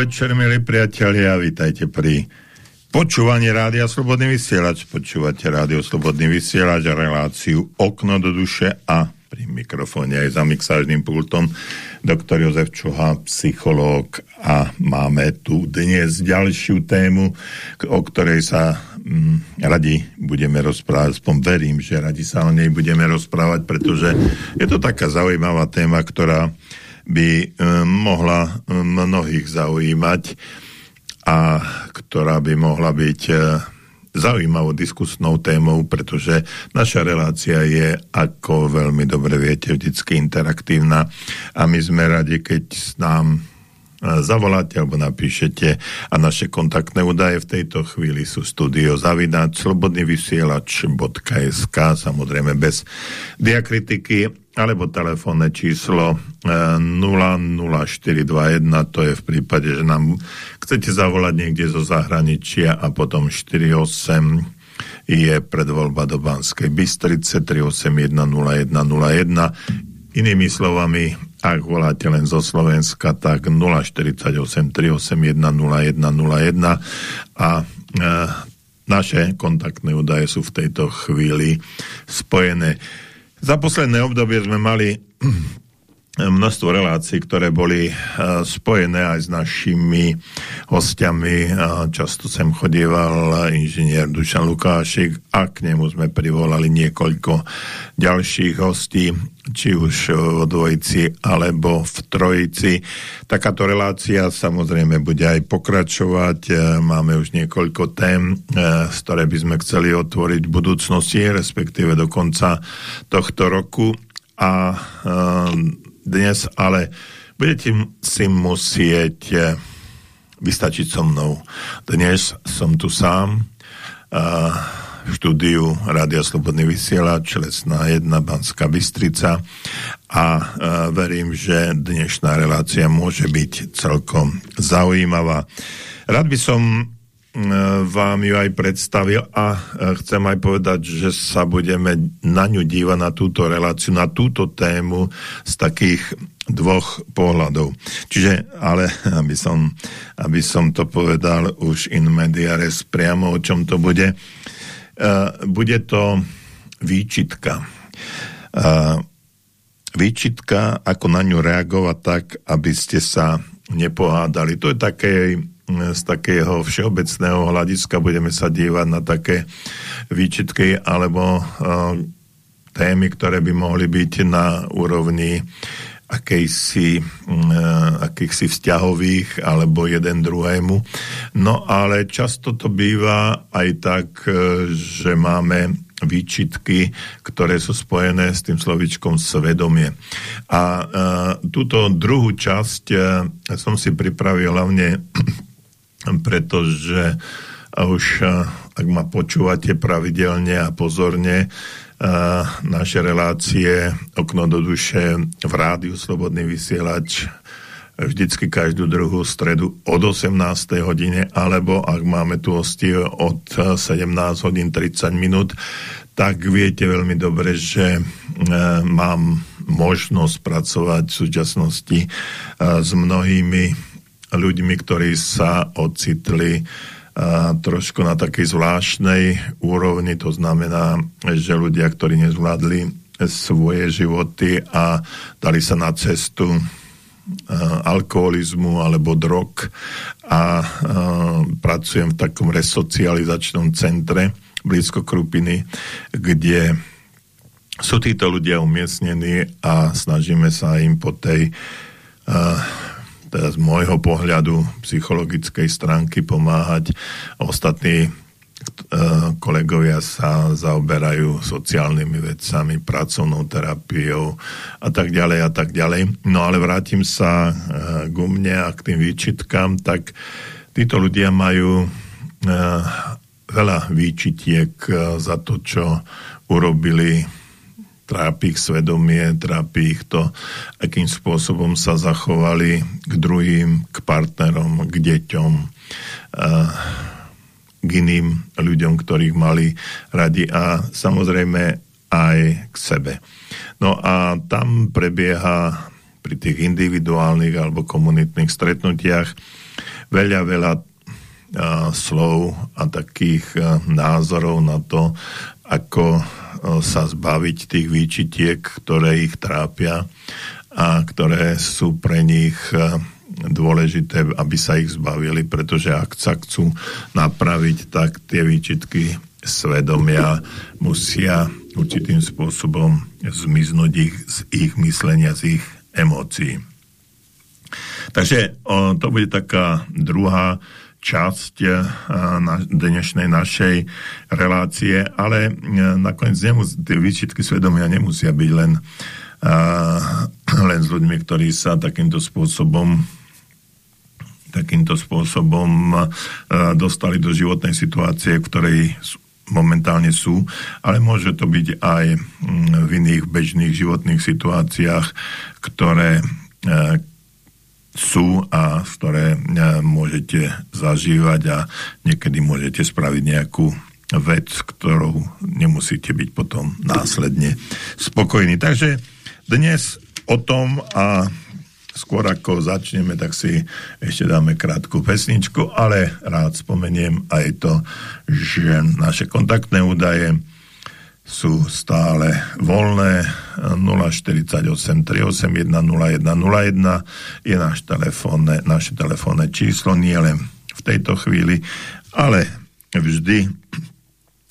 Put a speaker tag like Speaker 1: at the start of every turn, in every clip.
Speaker 1: večer, milí priatelia, vítajte pri počúvaní Rádia Slobodný vysielač. Počúvate Rádio Slobodný vysielač a reláciu Okno do duše a pri mikrofóne aj za mixážnym pultom doktor Jozef Čuha, psychológ a máme tu dnes ďalšiu tému, o ktorej sa mm, radi budeme rozprávať, aspoň verím, že radi sa o nej budeme rozprávať, pretože je to taká zaujímavá téma, ktorá by e, mohla e, mnohých zaujímať a ktorá by mohla byť e, zaujímavou diskusnou témou, pretože naša relácia je, ako veľmi dobre viete, vždycky interaktívna a my sme radi, keď nám zavoláte alebo napíšete a naše kontaktné údaje v tejto chvíli sú studio zavidať slobodnyvysielač.sk samozrejme bez diakritiky alebo telefónne číslo 00421, e, to je v prípade, že nám chcete zavolať niekde zo zahraničia a potom 48 je predvoľba do Banskej Bystrice 3810101. Inými slovami, ak voláte len zo Slovenska, tak 048 381 0101 a e, naše kontaktné údaje sú v tejto chvíli spojené. Za posledné obdobie sme mali množstvo relácií, ktoré boli uh, spojené aj s našimi hostiami. Uh, často sem chodieval inžinier Dušan Lukášik a k nemu sme privolali niekoľko ďalších hostí, či už v dvojici alebo v trojici. Takáto relácia samozrejme bude aj pokračovať. Uh, máme už niekoľko tém, z ktoré by sme chceli otvoriť v budúcnosti, respektíve do konca tohto roku a dnes, ale budete si musieť eh, vystačiť so mnou. Dnes som tu sám uh, v štúdiu Rádia Slobodný vysielač, Lesná 1, Banská Bystrica a uh, verím, že dnešná relácia môže byť celkom zaujímavá. Rád by som vám ju aj predstavil a chcem aj povedať, že sa budeme na ňu dívať na túto reláciu, na túto tému z takých dvoch pohľadov. Čiže, ale aby som, aby som to povedal už in mediares priamo, o čom to bude, bude to výčitka. Výčitka, ako na ňu reagovať tak, aby ste sa nepohádali. To je také z takého všeobecného hľadiska budeme sa dívať na také výčitky alebo uh, témy, ktoré by mohli byť na úrovni akejsi, uh, akýchsi vzťahových alebo jeden druhému. No ale často to býva aj tak, uh, že máme výčitky, ktoré sú spojené s tým slovičkom svedomie. A uh, túto druhú časť uh, som si pripravil hlavne pretože už ak ma počúvate pravidelne a pozorne, naše relácie Okno do duše v rádiu Slobodný vysielač vždycky každú druhú stredu od 18. hodine, alebo ak máme tu hosti od 17 hodín 30 minút, tak viete veľmi dobre, že mám možnosť pracovať v súčasnosti s mnohými ľuďmi, ktorí sa ocitli a, trošku na takej zvláštnej úrovni, to znamená, že ľudia, ktorí nezvládli svoje životy a dali sa na cestu alkoholizmu alebo drog a, a pracujem v takom resocializačnom centre blízko Krupiny, kde sú títo ľudia umiestnení a snažíme sa im po tej z môjho pohľadu psychologickej stránky pomáhať. Ostatní e, kolegovia sa zaoberajú sociálnymi vecami, pracovnou terapiou a tak ďalej a tak ďalej. No ale vrátim sa e, k mne a k tým výčitkám, tak títo ľudia majú e, veľa výčitiek za to, čo urobili trápi ich svedomie, trápi ich to, akým spôsobom sa zachovali k druhým, k partnerom, k deťom, k iným ľuďom, ktorých mali radi a samozrejme aj k sebe. No a tam prebieha pri tých individuálnych alebo komunitných stretnutiach veľa, veľa slov a takých názorov na to, ako sa zbaviť tých výčitiek, ktoré ich trápia a ktoré sú pre nich a, dôležité, aby sa ich zbavili, pretože ak sa chcú napraviť, tak tie výčitky svedomia musia určitým spôsobom zmiznúť ich z ich myslenia, z ich emócií. Takže to bude taká druhá časť a, na dnešnej našej relácie, ale a, nakoniec nemus- tie výčitky svedomia nemusia byť len, a, len s ľuďmi, ktorí sa takýmto spôsobom takýmto spôsobom dostali do životnej situácie, v ktorej momentálne sú, ale môže to byť aj v iných bežných životných situáciách, ktoré e, sú a ktoré e, môžete zažívať a niekedy môžete spraviť nejakú vec, ktorou nemusíte byť potom následne spokojní. Takže dnes o tom a skôr ako začneme, tak si ešte dáme krátku pesničku, ale rád spomeniem aj to, že naše kontaktné údaje sú stále voľné 048 381 0101 je náš telefónne, naše telefónne číslo nie len v tejto chvíli, ale vždy,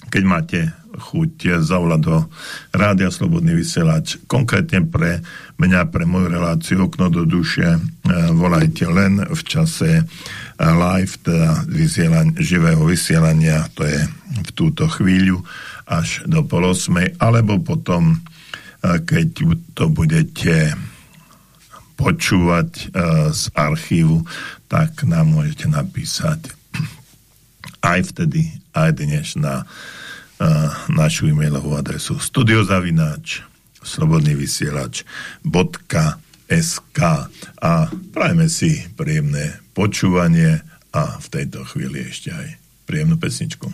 Speaker 1: keď máte chuť zavolať do Rádia Slobodný vysielač. Konkrétne pre mňa, pre moju reláciu Okno do duše, e, volajte len v čase live, teda vysielaň, živého vysielania, to je v túto chvíľu až do pol osmej, alebo potom, e, keď to budete počúvať z archívu, tak nám môžete napísať aj vtedy, aj dnes na našu e-mailovú adresu studiozavináč slobodný vysielač .sk a prajme si príjemné počúvanie a v tejto chvíli ešte aj príjemnú pesničku.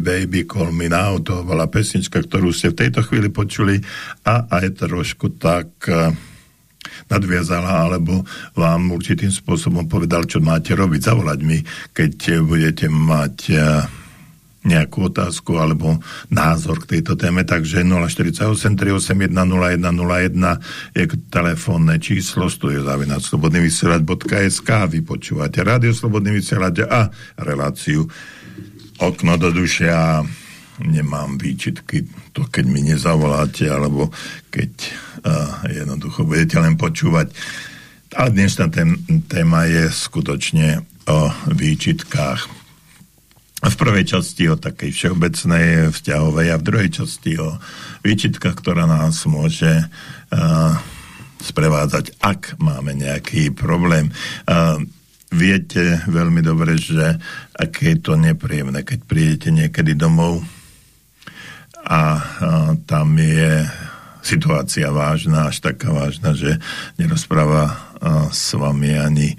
Speaker 1: Baby, call me now. To bola pesnička, ktorú ste v tejto chvíli počuli a aj trošku tak uh, nadviazala, alebo vám určitým spôsobom povedal, čo máte robiť. Zavolať mi, keď budete mať uh, nejakú otázku alebo názor k tejto téme, takže 048 381 0101 je telefónne číslo vy počúvate rádio Slobodný vysielať a reláciu Okno do dušia nemám výčitky, to keď mi nezavoláte alebo keď uh, jednoducho budete len počúvať ale dnešná téma je skutočne o výčitkách v prvej časti o takej všeobecnej vzťahovej a v druhej časti o výčitkách, ktorá nás môže uh, sprevádzať, ak máme nejaký problém. Uh, viete veľmi dobre, že aké je to nepríjemné, keď prídete niekedy domov a uh, tam je situácia vážna, až taká vážna, že nerozpráva s vami ani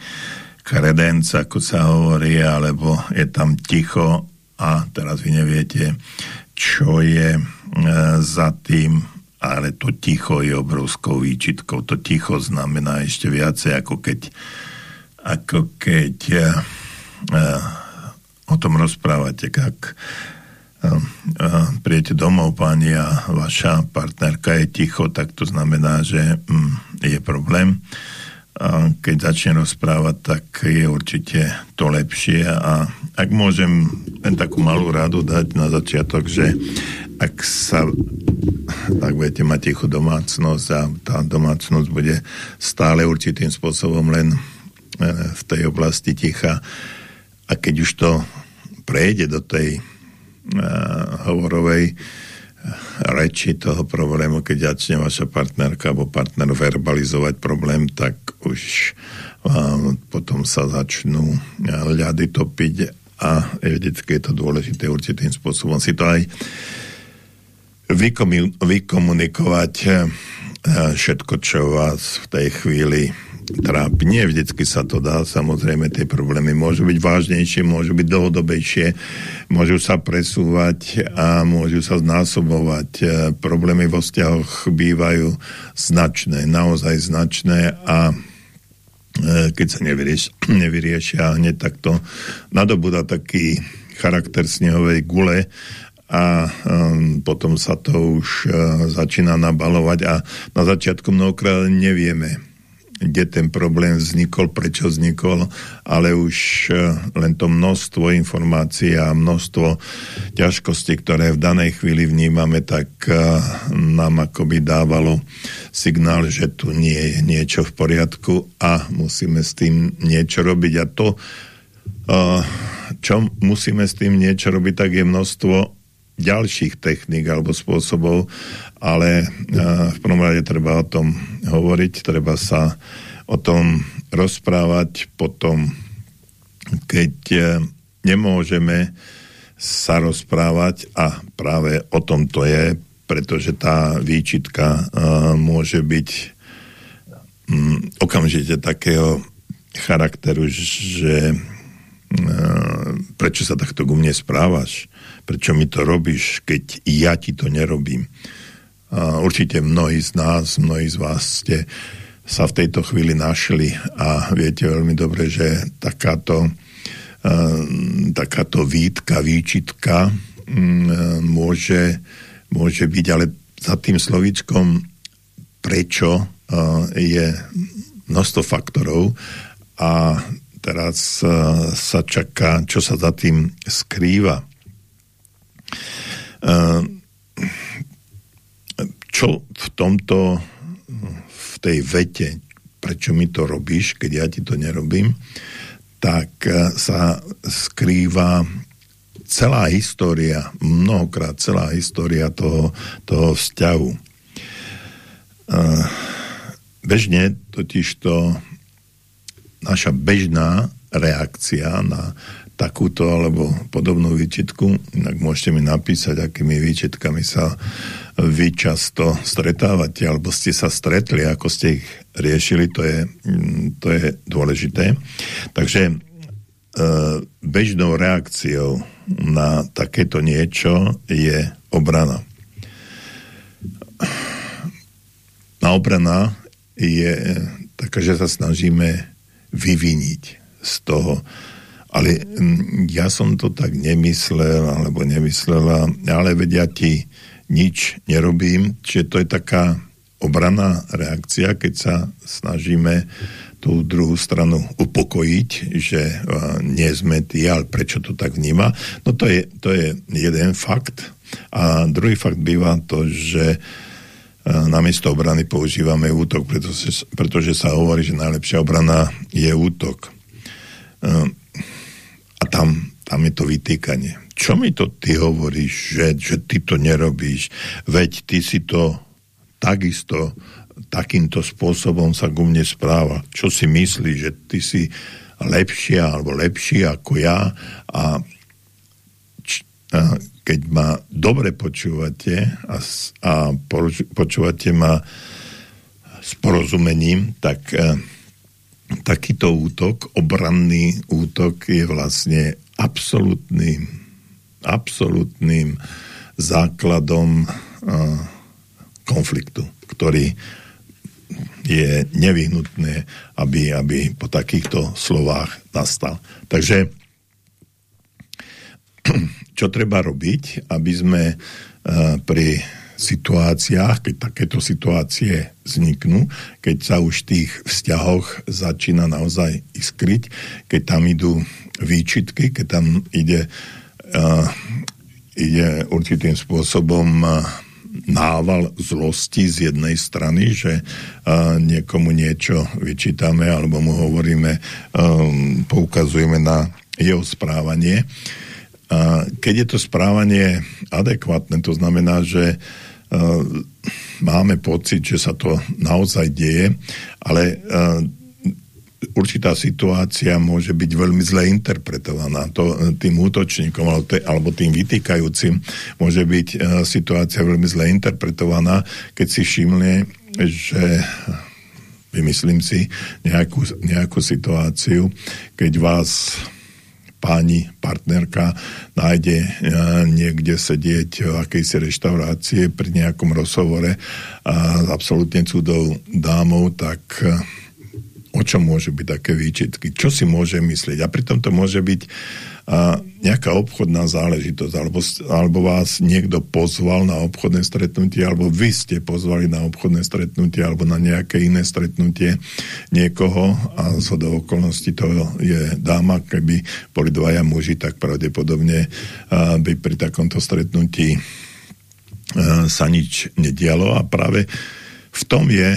Speaker 1: kredenc, ako sa hovorí, alebo je tam ticho a teraz vy neviete, čo je e, za tým, ale to ticho je obrovskou výčitkou. To ticho znamená ešte viacej, ako keď, ako keď e, o tom rozprávate, ak e, prijete domov, pani, a vaša partnerka je ticho, tak to znamená, že mm, je problém. Keď začne rozprávať, tak je určite to lepšie. A ak môžem len takú malú radu dať na začiatok, že ak sa ak budete mať tichú domácnosť a tá domácnosť bude stále určitým spôsobom len e, v tej oblasti ticha. A keď už to prejde do tej uh, hovorovej uh, reči toho problému, keď začne vaša partnerka alebo partner verbalizovať problém, tak už um, potom sa začnú uh, ľady topiť a vždycky je to dôležité určitým spôsobom si to aj vykomunikovať všetko, čo vás v tej chvíli trápi. Nie vždycky sa to dá, samozrejme tie problémy môžu byť vážnejšie, môžu byť dlhodobejšie, môžu sa presúvať a môžu sa znásobovať. E, problémy vo vzťahoch bývajú značné, naozaj značné a e, keď sa nevyrieš, nevyriešia hneď takto nadobúda taký charakter snehovej gule a um, potom sa to už uh, začína nabalovať a na začiatku mnohokrát nevieme, kde ten problém vznikol, prečo vznikol, ale už e, len to množstvo informácií a množstvo ťažkostí, ktoré v danej chvíli vnímame, tak e, nám akoby dávalo signál, že tu nie je niečo v poriadku a musíme s tým niečo robiť. A to, e, čo musíme s tým niečo robiť, tak je množstvo ďalších techník alebo spôsobov, ale v prvom rade treba o tom hovoriť, treba sa o tom rozprávať. Potom, keď e, nemôžeme sa rozprávať a práve o tom to je, pretože tá výčitka uh, môže byť um, okamžite takého charakteru, že prečo sa takto ku mne správaš, prečo mi to robíš, keď ja ti to nerobím. Uh, určite mnohí z nás, mnohí z vás ste sa v tejto chvíli našli a viete veľmi dobre, že takáto, uh, takáto výtka, výčitka um, môže, môže byť, ale za tým slovíčkom prečo uh, je množstvo faktorov a teraz sa čaká, čo sa za tým skrýva. Uh, čo v tomto tej vete, prečo mi to robíš, keď ja ti to nerobím, tak e, sa skrýva celá história, mnohokrát celá história toho, toho vzťahu. E, bežne totiž to naša bežná reakcia na takúto alebo podobnú výčitku, inak môžete mi napísať, akými výčitkami sa vy často stretávate, alebo ste sa stretli, ako ste ich riešili, to je, mm, to je dôležité. Takže e, bežnou reakciou na takéto niečo je obrana. Na obrana je taká, že sa snažíme vyviniť z toho. Ale mm, ja som to tak nemyslel, alebo nemyslela, ale vedia ti nič nerobím, čiže to je taká obraná reakcia, keď sa snažíme tú druhú stranu upokojiť, že uh, nie sme tí, ale prečo to tak vníma. No to je, to je jeden fakt. A druhý fakt býva to, že uh, namiesto obrany používame útok, pretože, pretože sa hovorí, že najlepšia obrana je útok. A tam, tam je to vytýkanie. Čo mi to ty hovoríš, že, že ty to nerobíš? Veď ty si to takisto takýmto spôsobom sa ku mne správa. Čo si myslí, že ty si lepšia alebo lepší ako ja a, č, a keď ma dobre počúvate a, a počúvate ma s porozumením, tak e, takýto útok, obranný útok je vlastne absolútnym absolútnym základom konfliktu, ktorý je nevyhnutné, aby, aby po takýchto slovách nastal. Takže čo treba robiť, aby sme uh, pri situáciách, keď takéto situácie vzniknú, keď sa už v tých vzťahoch začína naozaj iskryť, keď tam idú výčitky, keď tam ide, uh, ide určitým spôsobom uh, nával zlosti z jednej strany, že uh, niekomu niečo vyčítame alebo mu hovoríme, um, poukazujeme na jeho správanie. Uh, keď je to správanie adekvátne, to znamená, že uh, máme pocit, že sa to naozaj deje, ale uh, určitá situácia môže byť veľmi zle interpretovaná. To e, tým útočníkom alebo tým vytýkajúcim môže byť e, situácia veľmi zle interpretovaná, keď si všimne, že vymyslím si nejakú, nejakú situáciu, keď vás páni, partnerka nájde e, niekde sedieť v akejsi reštaurácie pri nejakom rozhovore a absolútne cudou dámou, tak o čom môžu byť také výčitky, čo si môže myslieť. A pritom to môže byť a, nejaká obchodná záležitosť, alebo, alebo vás niekto pozval na obchodné stretnutie, alebo vy ste pozvali na obchodné stretnutie, alebo na nejaké iné stretnutie niekoho a z okolností to je dáma, keby boli dvaja muži, tak pravdepodobne by pri takomto stretnutí sa nič nedialo. A práve v tom je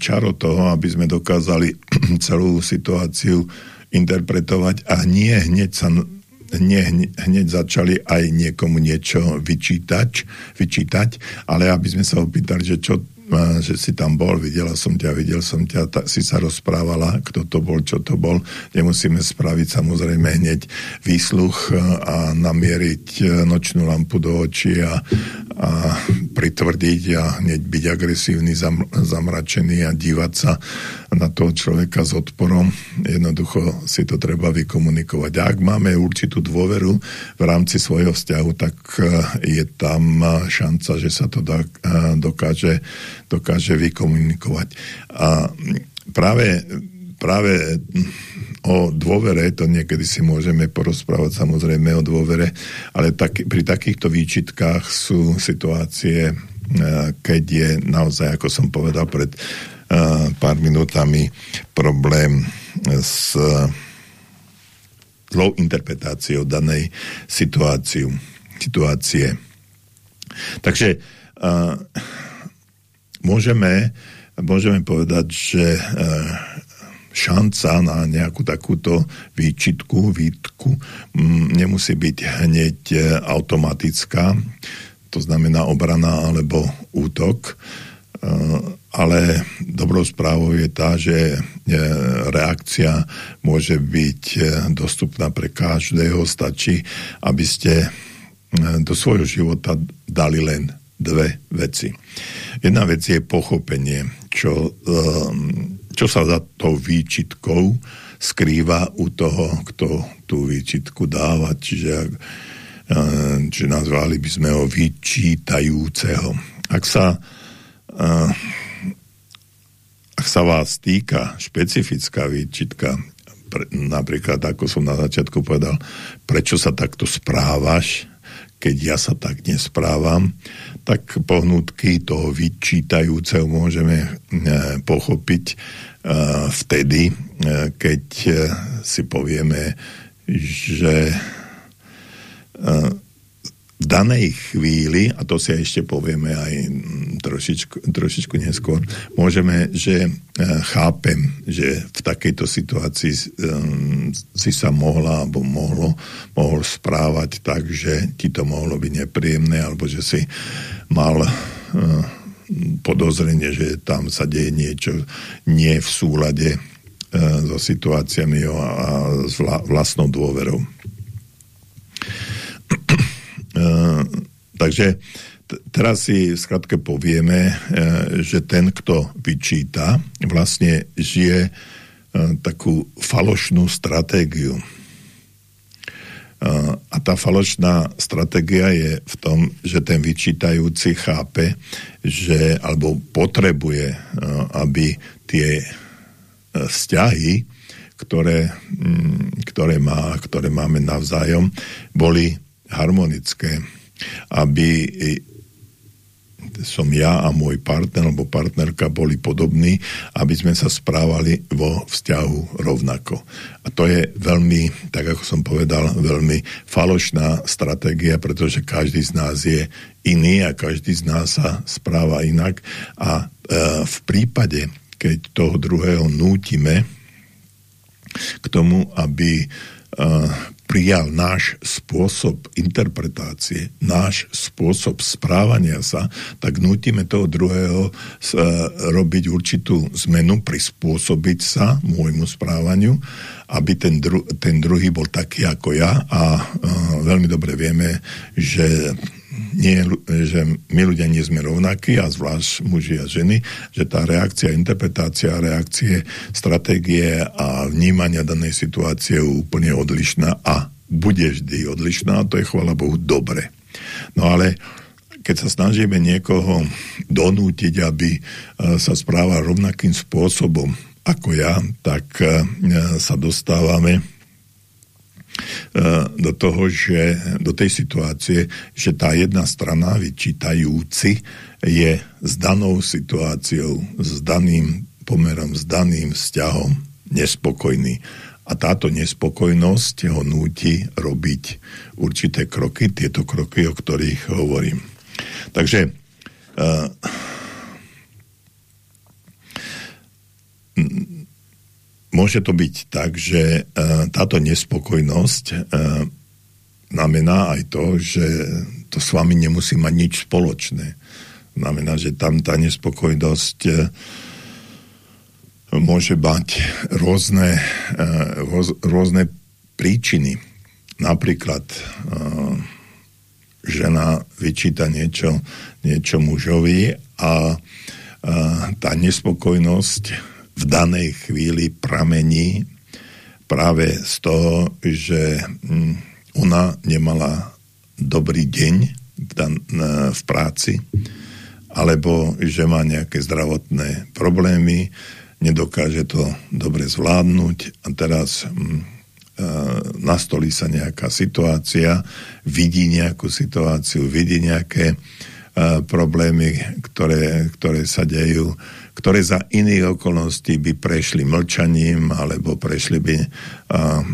Speaker 1: čaro toho, aby sme dokázali celú situáciu interpretovať a nie hneď sa nie hneď začali aj niekomu niečo vyčítať, vyčítať, ale aby sme sa opýtali, že čo že si tam bol, videla som ťa, videl som ťa, ta, si sa rozprávala, kto to bol, čo to bol. Nemusíme spraviť samozrejme hneď výsluch a namieriť e, nočnú lampu do očí a, a pritvrdiť a hneď byť agresívny, zam, zamračený a dívať sa na toho človeka s odporom. Jednoducho si to treba vykomunikovať. A ak máme určitú dôveru v rámci svojho vzťahu, tak e, je tam šanca, že sa to e, dokáže dokáže vykomunikovať. A práve, práve o dôvere, to niekedy si môžeme porozprávať samozrejme o dôvere, ale tak, pri takýchto výčitkách sú situácie, keď je naozaj, ako som povedal pred pár minútami, problém s zlou interpretáciou danej situáciu, situácie. Takže uh, môžeme, môžeme povedať, že e, šanca na nejakú takúto výčitku, výtku nemusí byť hneď e, automatická, to znamená obrana alebo útok, e, ale dobrou správou je tá, že reakcia môže byť dostupná pre každého, stačí, aby ste do svojho života dali len dve veci. Jedna vec je pochopenie, čo, čo sa za tou výčitkou skrýva u toho, kto tú výčitku dáva. Čiže, čiže nazvali by sme ho vyčítajúceho. Ak sa, sa vás týka špecifická výčitka, napríklad, ako som na začiatku povedal, prečo sa takto správaš, keď ja sa tak nesprávam, tak pohnutky toho vyčítajúceho môžeme e, pochopiť e, vtedy, e, keď si povieme, že danej chvíli, a to si ešte povieme aj trošičku, trošičku neskôr, môžeme, že chápem, že v takejto situácii si sa mohla alebo mohlo, mohol správať tak, že ti to mohlo byť nepríjemné, alebo že si mal podozrenie, že tam sa deje niečo nie v súlade so situáciami a s vlastnou dôverou. Takže teraz si skratke povieme, e, že ten, kto vyčíta, vlastne žije e, takú falošnú stratégiu. A tá falošná stratégia je v tom, že ten vyčítajúci chápe, že alebo potrebuje, aby tie vzťahy, ktoré, ktoré, má, ktoré máme navzájom, boli harmonické aby som ja a môj partner alebo partnerka boli podobní, aby sme sa správali vo vzťahu rovnako. A to je veľmi, tak ako som povedal, veľmi falošná stratégia, pretože každý z nás je iný a každý z nás sa správa inak a e, v prípade, keď toho druhého nútime k tomu, aby prijal náš spôsob interpretácie, náš spôsob správania sa, tak nutíme toho druhého robiť určitú zmenu, prispôsobiť sa môjmu správaniu, aby ten, dru- ten druhý bol taký ako ja. A uh, veľmi dobre vieme, že nie, že my ľudia nie sme rovnakí a zvlášť muži a ženy, že tá reakcia, interpretácia, reakcie, stratégie a vnímania danej situácie je úplne odlišná a bude vždy odlišná a to je chvala Bohu dobre. No ale keď sa snažíme niekoho donútiť, aby e, sa správal rovnakým spôsobom ako ja, tak e, sa dostávame do toho, že do tej situácie, že tá jedna strana, vyčítajúci, je s danou situáciou, s daným pomerom, s daným vzťahom nespokojný. A táto nespokojnosť ho núti robiť určité kroky, tieto kroky, o ktorých hovorím. Takže uh, môže to byť tak, že uh, táto nespokojnosť uh, znamená aj to, že to s vami nemusí mať nič spoločné. Znamená, že tam tá nespokojnosť uh, môže mať rôzne, rôzne príčiny. Napríklad žena vyčíta niečo, niečo mužovi a tá nespokojnosť v danej chvíli pramení práve z toho, že mm, ona nemala dobrý deň v, práci, alebo že má nejaké zdravotné problémy, nedokáže to dobre zvládnuť. A teraz mm, nastolí sa nejaká situácia, vidí nejakú situáciu, vidí nejaké problémy, ktoré, ktoré sa dejú, ktoré za iných okolností by prešli mlčaním alebo prešli by uh,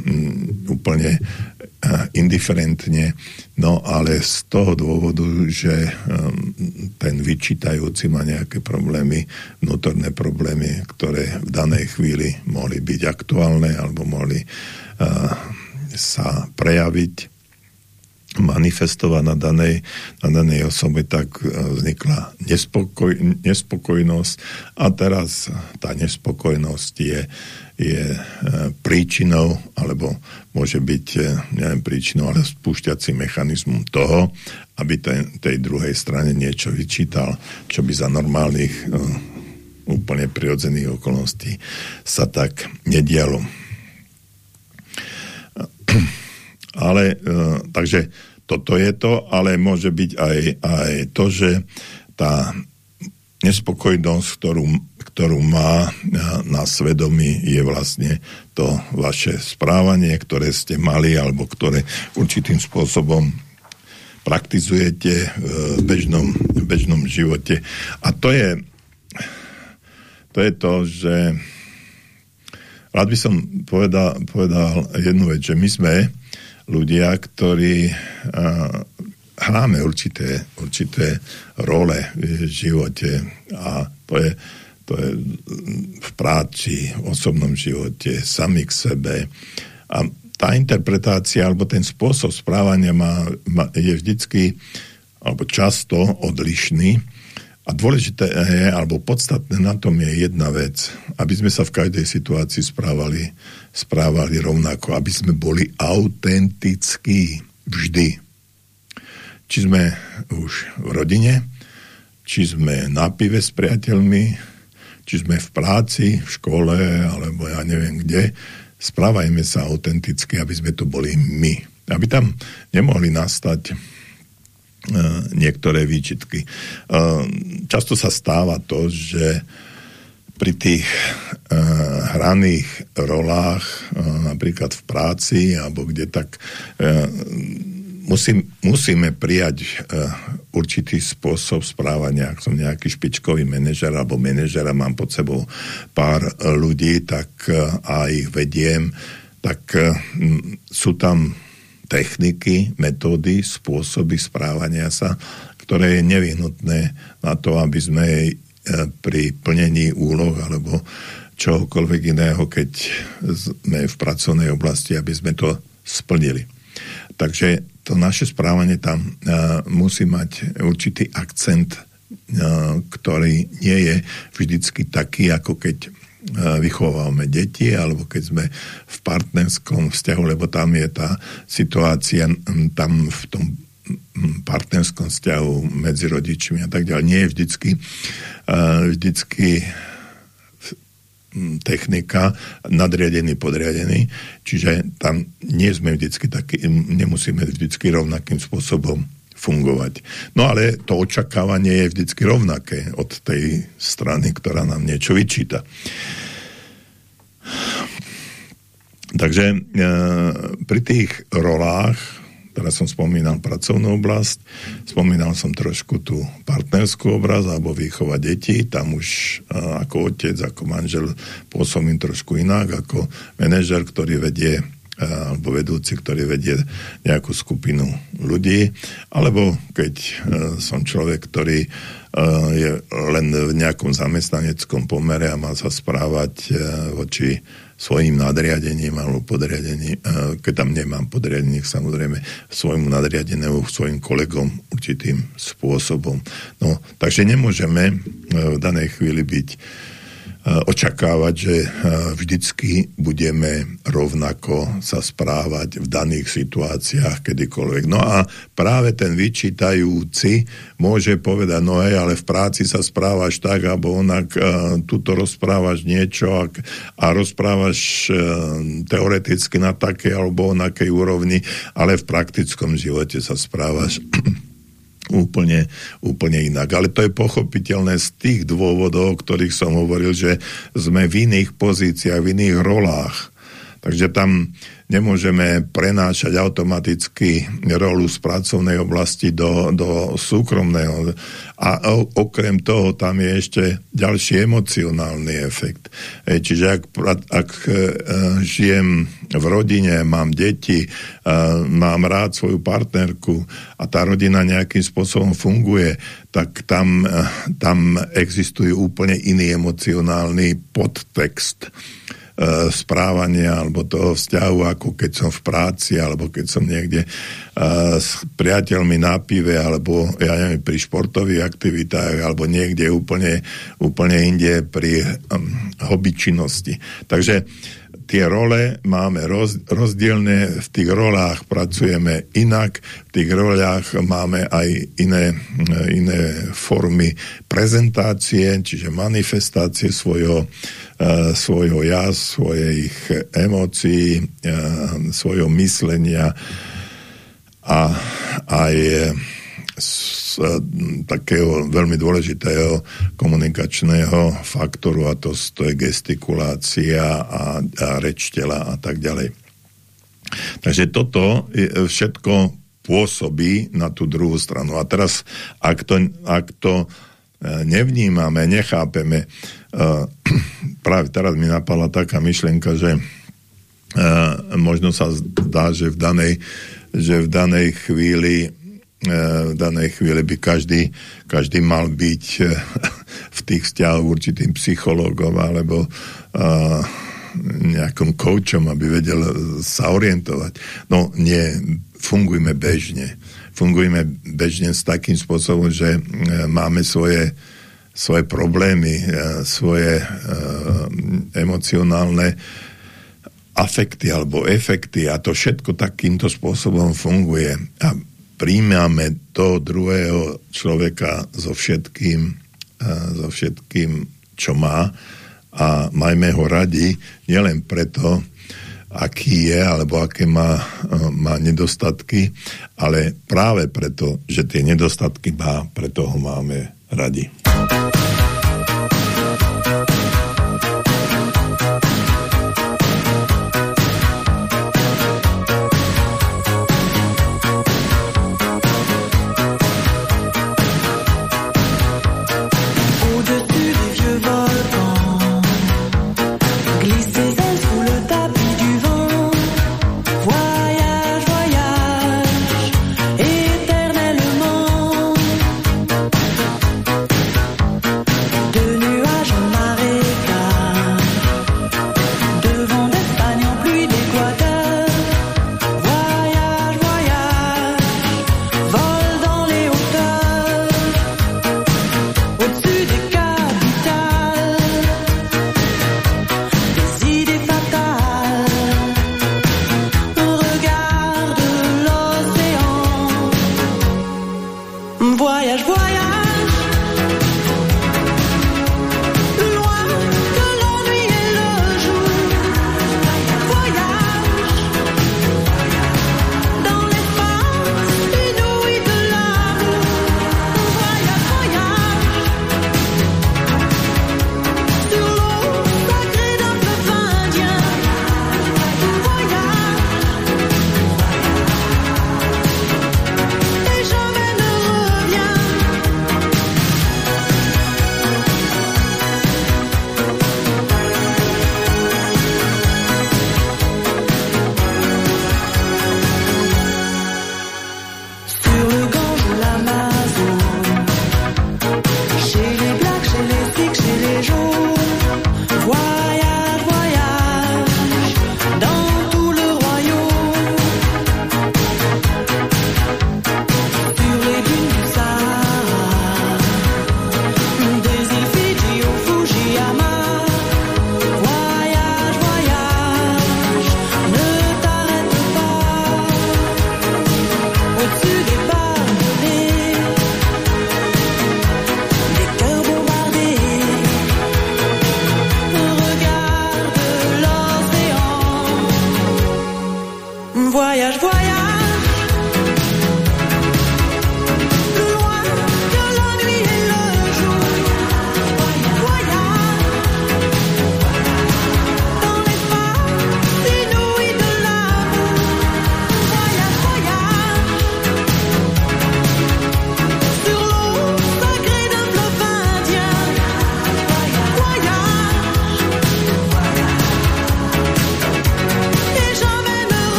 Speaker 1: úplne uh, indiferentne. No ale z toho dôvodu, že um, ten vyčítajúci má nejaké problémy, vnútorné problémy, ktoré v danej chvíli mohli byť aktuálne alebo mohli uh, sa prejaviť manifestovať na danej, na danej osobe, tak e, vznikla nespokoj, nespokojnosť a teraz tá nespokojnosť je, je e, príčinou, alebo môže byť, e, neviem príčinou, ale spúšťacím mechanizmom toho, aby ten, tej druhej strane niečo vyčítal, čo by za normálnych úplne prirodzených okolností sa tak nedialo. ale takže toto je to, ale môže byť aj, aj to, že tá nespokojnosť, ktorú, ktorú má na svedomí, je vlastne to vaše správanie, ktoré ste mali alebo ktoré určitým spôsobom praktizujete v bežnom, v bežnom živote. A to je to, je to že rád by som povedal, povedal jednu vec, že my sme ľudia, ktorí hráme určité, určité role v živote a to je, to je v práci, v osobnom živote, sami k sebe. A tá interpretácia alebo ten spôsob správania má, má, je vždycky alebo často odlišný a dôležité je, alebo podstatné na tom je jedna vec, aby sme sa v každej situácii správali, správali rovnako, aby sme boli autentickí vždy či sme už v rodine, či sme na pive s priateľmi, či sme v práci, v škole, alebo ja neviem kde, správajme sa autenticky, aby sme to boli my. Aby tam nemohli nastať niektoré výčitky. Uh, často sa stáva to, že pri tých uh, hraných rolách, napríklad v práci, alebo kde tak musím, musíme prijať určitý spôsob správania. Ak som nejaký špičkový manažer alebo manažer a mám pod sebou pár ľudí tak, a ich vediem, tak sú tam techniky, metódy, spôsoby správania sa, ktoré je nevyhnutné na to, aby sme uh, pri plnení úloh alebo čohokoľvek iného, keď sme v pracovnej oblasti, aby sme to splnili. Takže to naše správanie tam uh, musí mať určitý akcent, uh, ktorý nie je vždycky taký, ako keď vychovávame deti, alebo keď sme v partnerskom vzťahu, lebo tam je tá situácia tam v tom partnerskom vzťahu medzi rodičmi a tak ďalej. Nie je vždycky, uh, vždycky technika, nadriadený, podriadený, čiže tam nie sme vždycky taký, nemusíme vždycky rovnakým spôsobom fungovať. No ale to očakávanie je vždycky rovnaké od tej strany, ktorá nám niečo vyčíta. Takže e, pri tých rolách Teraz som spomínal pracovnú oblasť, spomínal som trošku tú partnerskú obraz alebo výchova detí, tam už ako otec, ako manžel pôsobím trošku inak, ako manažer, ktorý vedie alebo vedúci, ktorý vedie nejakú skupinu ľudí, alebo keď som človek, ktorý je len v nejakom zamestnaneckom pomere a má sa správať voči svojim nadriadením alebo podriadením, keď tam nemám podriadených samozrejme, svojmu nadriadenému, svojim kolegom určitým spôsobom. No, takže nemôžeme v danej chvíli byť očakávať, že vždycky budeme rovnako sa správať v daných situáciách kedykoľvek. No a práve ten vyčítajúci môže povedať, no hej, ale v práci sa správaš tak, alebo onak, tuto rozprávaš niečo a, a rozprávaš teoreticky na takej alebo onakej úrovni, ale v praktickom živote sa správaš úplne, úplne inak. Ale to je pochopiteľné z tých dôvodov, o ktorých som hovoril, že sme v iných pozíciách, v iných rolách. Takže tam nemôžeme prenášať automaticky rolu z pracovnej oblasti do, do súkromného. A okrem toho tam je ešte ďalší emocionálny efekt. Čiže ak, ak e, žijem v rodine, mám deti, e, mám rád svoju partnerku a tá rodina nejakým spôsobom funguje, tak tam, e, tam existuje úplne iný emocionálny podtext E, správania alebo toho vzťahu, ako keď som v práci, alebo keď som niekde uh, s priateľmi na pive, alebo ja neviem, pri športových aktivitách, alebo niekde úplne, úplne inde pri um, hobby činnosti. Takže tie role máme roz, rozdielne, v tých rolách pracujeme inak, v tých rolách máme aj iné, iné formy prezentácie, čiže manifestácie svojho, svojho ja, svojich emócií, uh, svojho myslenia a aj z takého veľmi dôležitého komunikačného faktoru a to, to je gestikulácia a, a reč tela a tak ďalej. Takže toto je, všetko pôsobí na tú druhú stranu. A teraz, ak to, ak to nevnímame, nechápeme, práve teraz mi napadla taká myšlienka, že uh, možno sa zdá, že v danej, že v danej chvíli E, v danej chvíli by každý, každý mal byť e, v tých vzťahoch určitým psychológom alebo uh, nejakým koučom, aby vedel sa orientovať. No nie, fungujme bežne. Fungujme bežne s takým spôsobom, že máme svoje, svoje problémy, svoje uh, emocionálne afekty alebo efekty a to všetko takýmto spôsobom funguje. A príjmame toho druhého človeka so všetkým, so všetkým, čo má a majme ho radi, nielen preto, aký je, alebo aké má, má nedostatky, ale práve preto, že tie nedostatky má, preto ho máme radi. Thank you.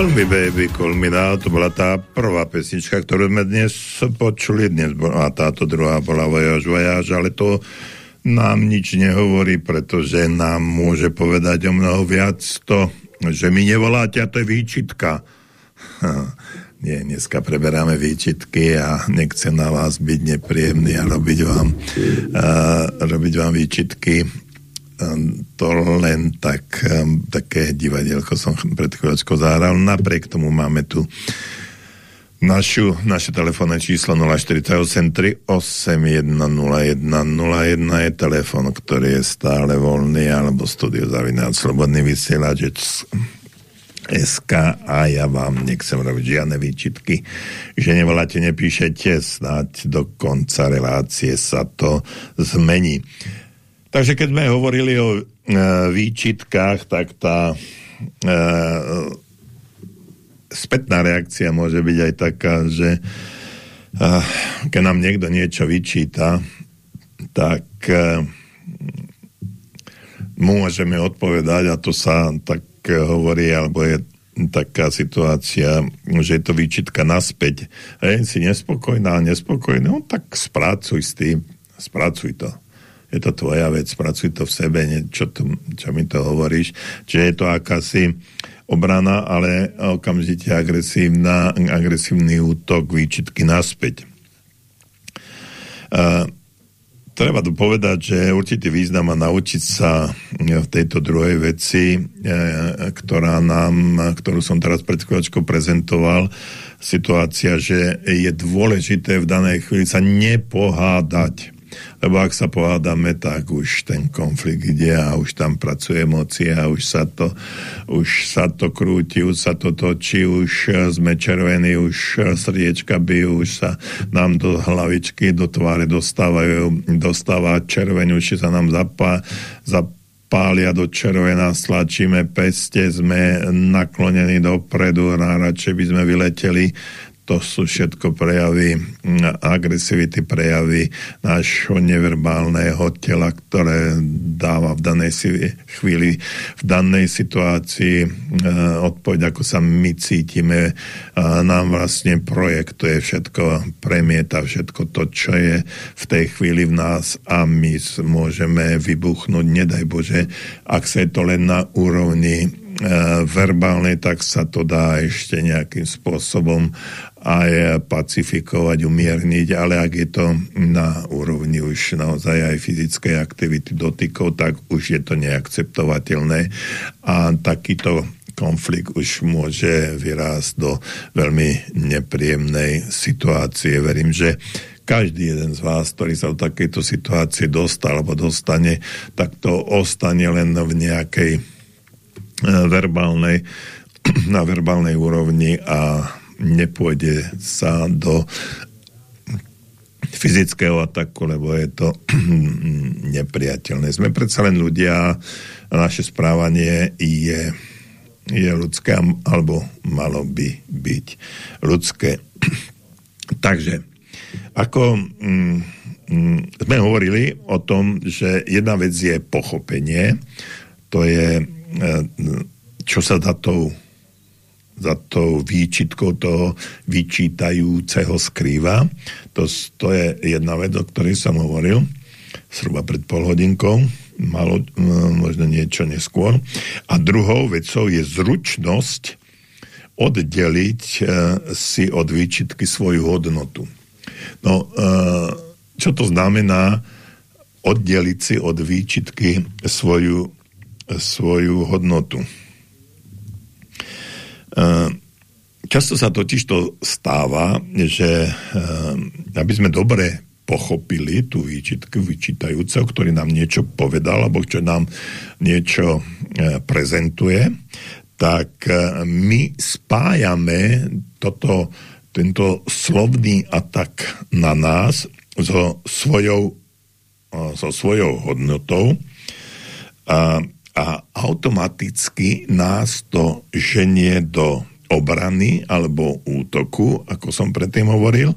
Speaker 1: Call baby, call me to bola tá prvá pesnička, ktorú sme dnes počuli, dnes bola, táto druhá bola Voyage Voyage, ale to nám nič nehovorí, pretože nám môže povedať o mnoho viac to, že mi nevoláte a to je výčitka. Nie, dneska preberáme výčitky a nechcem na vás byť nepríjemný a robiť vám, uh, robiť vám výčitky to len tak, um, také divadielko som pred chvíľočkou zahral. Napriek tomu máme tu našu, naše telefónne číslo 048 381 0101 je telefon, ktorý je stále voľný alebo studio zavinať slobodný vysielač SK a ja vám nechcem robiť žiadne výčitky, že nevoláte, nepíšete, snáď do konca relácie sa to zmení. Takže keď sme hovorili o e, výčitkách, tak tá e, spätná reakcia môže byť aj taká, že e, keď nám niekto niečo vyčíta, tak e, môžeme odpovedať a to sa tak hovorí, alebo je taká situácia, že je to výčitka naspäť. Hej, si nespokojná, nespokojná, no tak sprácuj s tým, spracuj to je to tvoja vec, pracuj to v sebe, nie, tu, čo mi to hovoríš. Čiže je to akási obrana, ale okamžite agresívna, agresívny útok, výčitky naspäť. Uh, treba tu povedať, že určitý význam má naučiť sa v tejto druhej veci, e, ktorá nám, ktorú som teraz pred chvíľočkou prezentoval, situácia, že je dôležité v danej chvíli sa nepohádať lebo ak sa pohádame, tak už ten konflikt ide a už tam pracuje emócia, už sa to, už sa to krúti, už sa to točí, už sme červení, už srdiečka bijú, už sa nám do hlavičky, do tváre dostávajú, dostáva červeň, už sa nám zapá, zapália do červená, stlačíme peste, sme naklonení dopredu, radšej by sme vyleteli to sú všetko prejavy agresivity, prejavy nášho neverbálneho tela, ktoré dáva v danej chvíli, v danej situácii e, odpoveď, ako sa my cítime, nám vlastne projektuje všetko, premieta všetko to, čo je v tej chvíli v nás a my môžeme vybuchnúť, nedaj Bože, ak sa je to len na úrovni verbálnej, tak sa to dá ešte nejakým spôsobom aj pacifikovať, umierniť, ale ak je to na úrovni už naozaj aj fyzickej aktivity dotykov, tak už je to neakceptovateľné a takýto konflikt už môže vyrásť do veľmi nepríjemnej situácie. Verím, že každý jeden z vás, ktorý sa v takejto situácii dostal alebo dostane, tak to ostane len v nejakej e, verbálnej, na verbálnej úrovni a nepôjde sa do fyzického ataku, lebo je to nepriateľné. Sme predsa len ľudia a naše správanie je, je ľudské, alebo malo by byť ľudské. Takže, ako mm, mm, sme hovorili o tom, že jedna vec je pochopenie, to je, čo sa za tou za tou výčitkou toho vyčítajúceho skrýva. To, to je jedna vec, o ktorej som hovoril zhruba pred pol hodinkou, malo možno niečo neskôr. A druhou vecou je zručnosť oddeliť e, si od výčitky svoju hodnotu. No, e, čo to znamená oddeliť si od výčitky svoju, svoju hodnotu? Ehm, často sa totiž to stáva, že ehm, aby sme dobre pochopili tú výčitku vyčítajúceho, ktorý nám niečo povedal, alebo čo nám niečo e, prezentuje, tak e, my spájame toto, tento slovný atak na nás so svojou, so svojou hodnotou. A a automaticky nás to ženie do obrany alebo útoku, ako som predtým hovoril.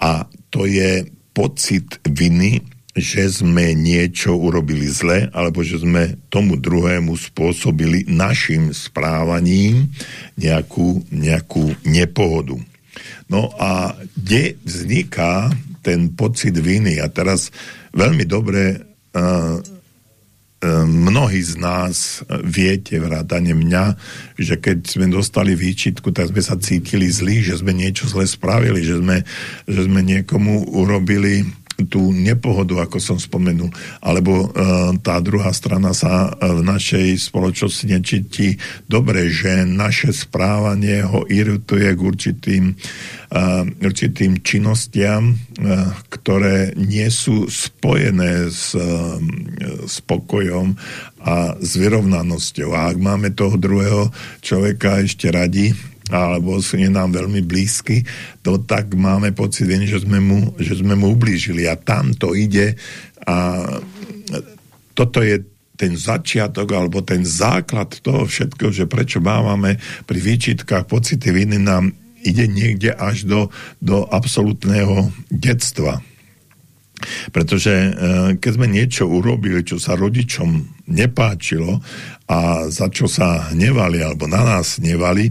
Speaker 1: A to je pocit viny že sme niečo urobili zle, alebo že sme tomu druhému spôsobili našim správaním nejakú, nejakú nepohodu. No a kde vzniká ten pocit viny? A teraz veľmi dobre uh, mnohí z nás viete, vrátane mňa, že keď sme dostali výčitku, tak sme sa cítili zlí, že sme niečo zle spravili, že sme, že sme niekomu urobili tú nepohodu, ako som spomenul, alebo uh, tá druhá strana sa uh, v našej spoločnosti nečíti dobre, že naše správanie ho irituje k určitým, uh, určitým činnostiam, uh, ktoré nie sú spojené s uh, spokojom a s vyrovnanosťou. A ak máme toho druhého človeka ešte radi, alebo je nám veľmi blízky, to tak máme pocit, že sme mu, že sme mu ublížili. A tam to ide a toto je ten začiatok alebo ten základ toho všetkého, že prečo máme pri výčitkách pocity viny nám ide niekde až do, do absolútneho detstva. Pretože e, keď sme niečo urobili, čo sa rodičom nepáčilo a za čo sa hnevali alebo na nás hnevali,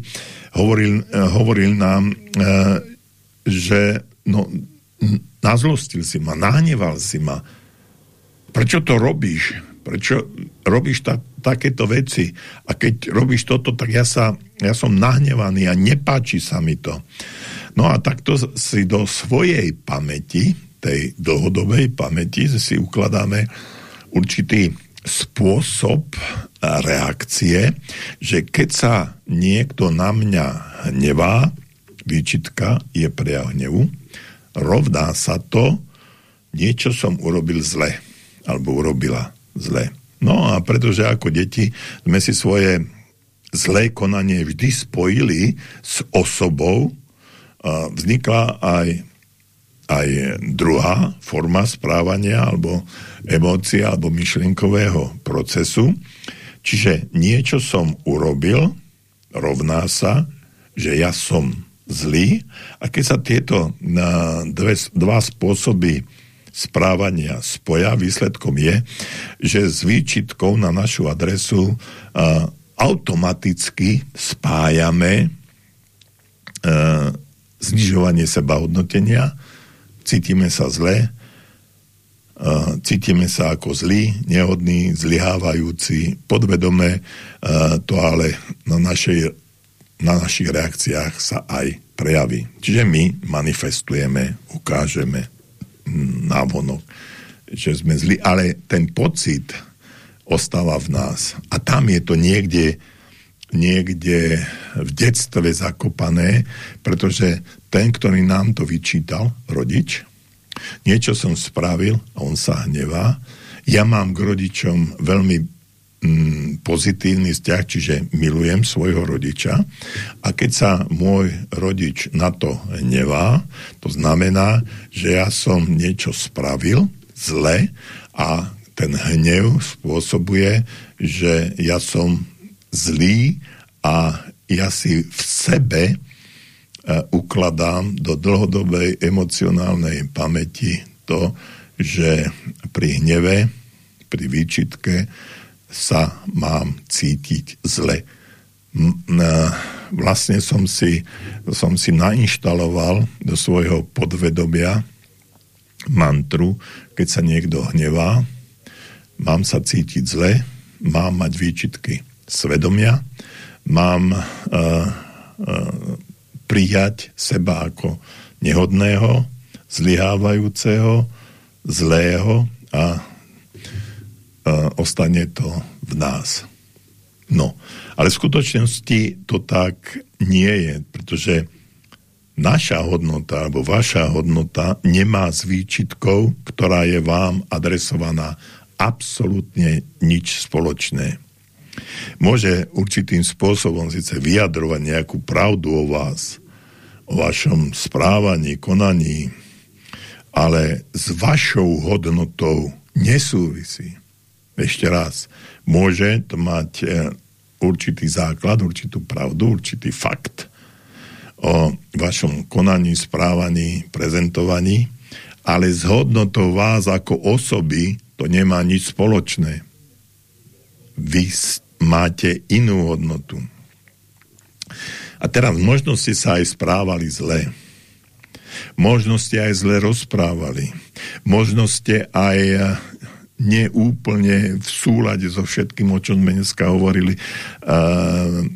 Speaker 1: hovoril, eh, hovoril nám, eh, že no, nazlostil si ma, nahneval si ma. Prečo to robíš? Prečo robíš ta, takéto veci? A keď robíš toto, tak ja, sa, ja som nahnevaný a nepáči sa mi to. No a takto si do svojej pamäti, tej dlhodobej pamäti, si ukladáme určitý spôsob reakcie, že keď sa niekto na mňa hnevá, výčitka je prejav hnevu, rovná sa to, niečo som urobil zle, alebo urobila zle. No a pretože ako deti sme si svoje zlé konanie vždy spojili s osobou, vznikla aj aj druhá forma správania alebo emócia alebo myšlienkového procesu. Čiže niečo som urobil, rovná sa, že ja som zlý a keď sa tieto dve, dva spôsoby správania spoja, výsledkom je, že s výčitkou na našu adresu uh, automaticky spájame uh, znižovanie sebahodnotenia cítime sa zle, cítime sa ako zlí, nehodní, zlyhávajúci, podvedome, to ale na, našej, na našich reakciách sa aj prejaví. Čiže my manifestujeme, ukážeme návonok, že sme zlí, ale ten pocit ostáva v nás. A tam je to niekde, niekde v detstve zakopané, pretože ten, ktorý nám to vyčítal, rodič, niečo som spravil a on sa hnevá. Ja mám k rodičom veľmi mm, pozitívny vzťah, čiže milujem svojho rodiča a keď sa môj rodič na to hnevá, to znamená, že ja som niečo spravil zle a ten hnev spôsobuje, že ja som zlý a ja si v sebe ukladám do dlhodobej emocionálnej pamäti to, že pri hneve, pri výčitke sa mám cítiť zle. Vlastne som si, som si nainštaloval do svojho podvedomia mantru, keď sa niekto hnevá, mám sa cítiť zle, mám mať výčitky svedomia, mám uh, uh, prijať seba ako nehodného, zlyhávajúceho, zlého a, a ostane to v nás. No, ale v skutočnosti to tak nie je, pretože naša hodnota alebo vaša hodnota nemá s výčitkou, ktorá je vám adresovaná absolútne nič spoločné môže určitým spôsobom síce vyjadrovať nejakú pravdu o vás, o vašom správaní, konaní, ale s vašou hodnotou nesúvisí. Ešte raz, môže to mať e, určitý základ, určitú pravdu, určitý fakt o vašom konaní, správaní, prezentovaní, ale s hodnotou vás ako osoby to nemá nič spoločné. Vy máte inú hodnotu. A teraz možno ste sa aj správali zle. Možno ste aj zle rozprávali. Možno ste aj eh, neúplne v súlade so všetkým, o čom sme dneska hovorili, uh,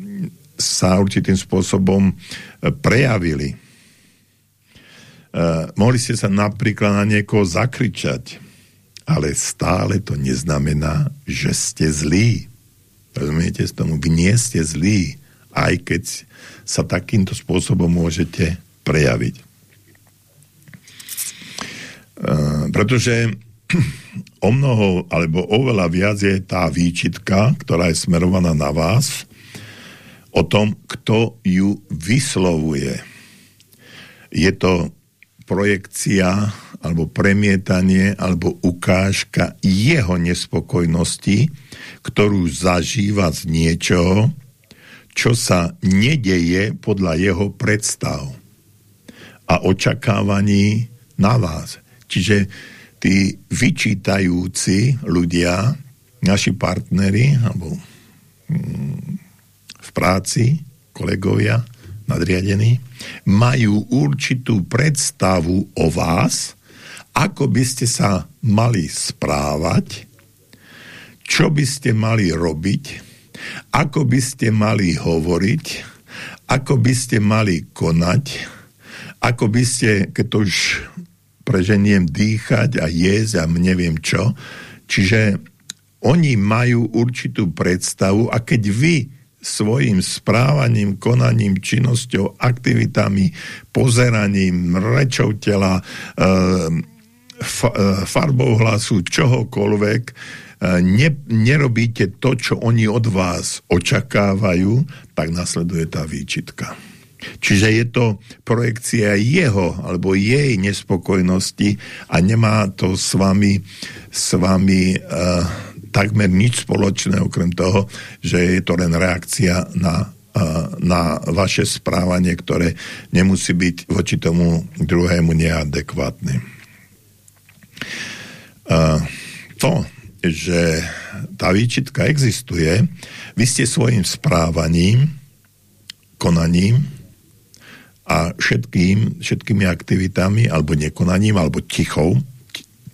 Speaker 1: sa určitým spôsobom eh, prejavili. Uh, mohli ste sa napríklad na niekoho zakričať, ale stále to neznamená, že ste zlí. Rozumiete z tomu? Vy nie ste zlí, aj keď sa takýmto spôsobom môžete prejaviť. Eh, pretože o mnoho, alebo oveľa viac je tá výčitka, ktorá je smerovaná na vás, o tom, kto ju vyslovuje. Je to projekcia alebo premietanie alebo ukážka jeho nespokojnosti, ktorú zažíva z niečoho, čo sa nedeje podľa jeho predstav a očakávaní na vás. Čiže tí vyčítajúci ľudia, naši partneri, alebo mm, v práci, kolegovia, nadriadení, majú určitú predstavu o vás, ako by ste sa mali správať, čo by ste mali robiť, ako by ste mali hovoriť, ako by ste mali konať, ako by ste, keď to už preženiem dýchať a jesť a neviem čo. Čiže oni majú určitú predstavu a keď vy svojim správaním, konaním, činnosťou, aktivitami, pozeraním, rečou tela, ehm, e, farbou hlasu, čohokoľvek, e, ne, nerobíte to, čo oni od vás očakávajú, tak nasleduje tá výčitka. Čiže je to projekcia jeho alebo jej nespokojnosti a nemá to s vami, s vami uh, takmer nič spoločné, okrem toho, že je to len reakcia na, uh, na vaše správanie, ktoré nemusí byť voči tomu druhému neadekvátne. Uh, to, že tá výčitka existuje, vy ste svojim správaním, konaním, a všetkým, všetkými aktivitami, alebo nekonaním, alebo tichou,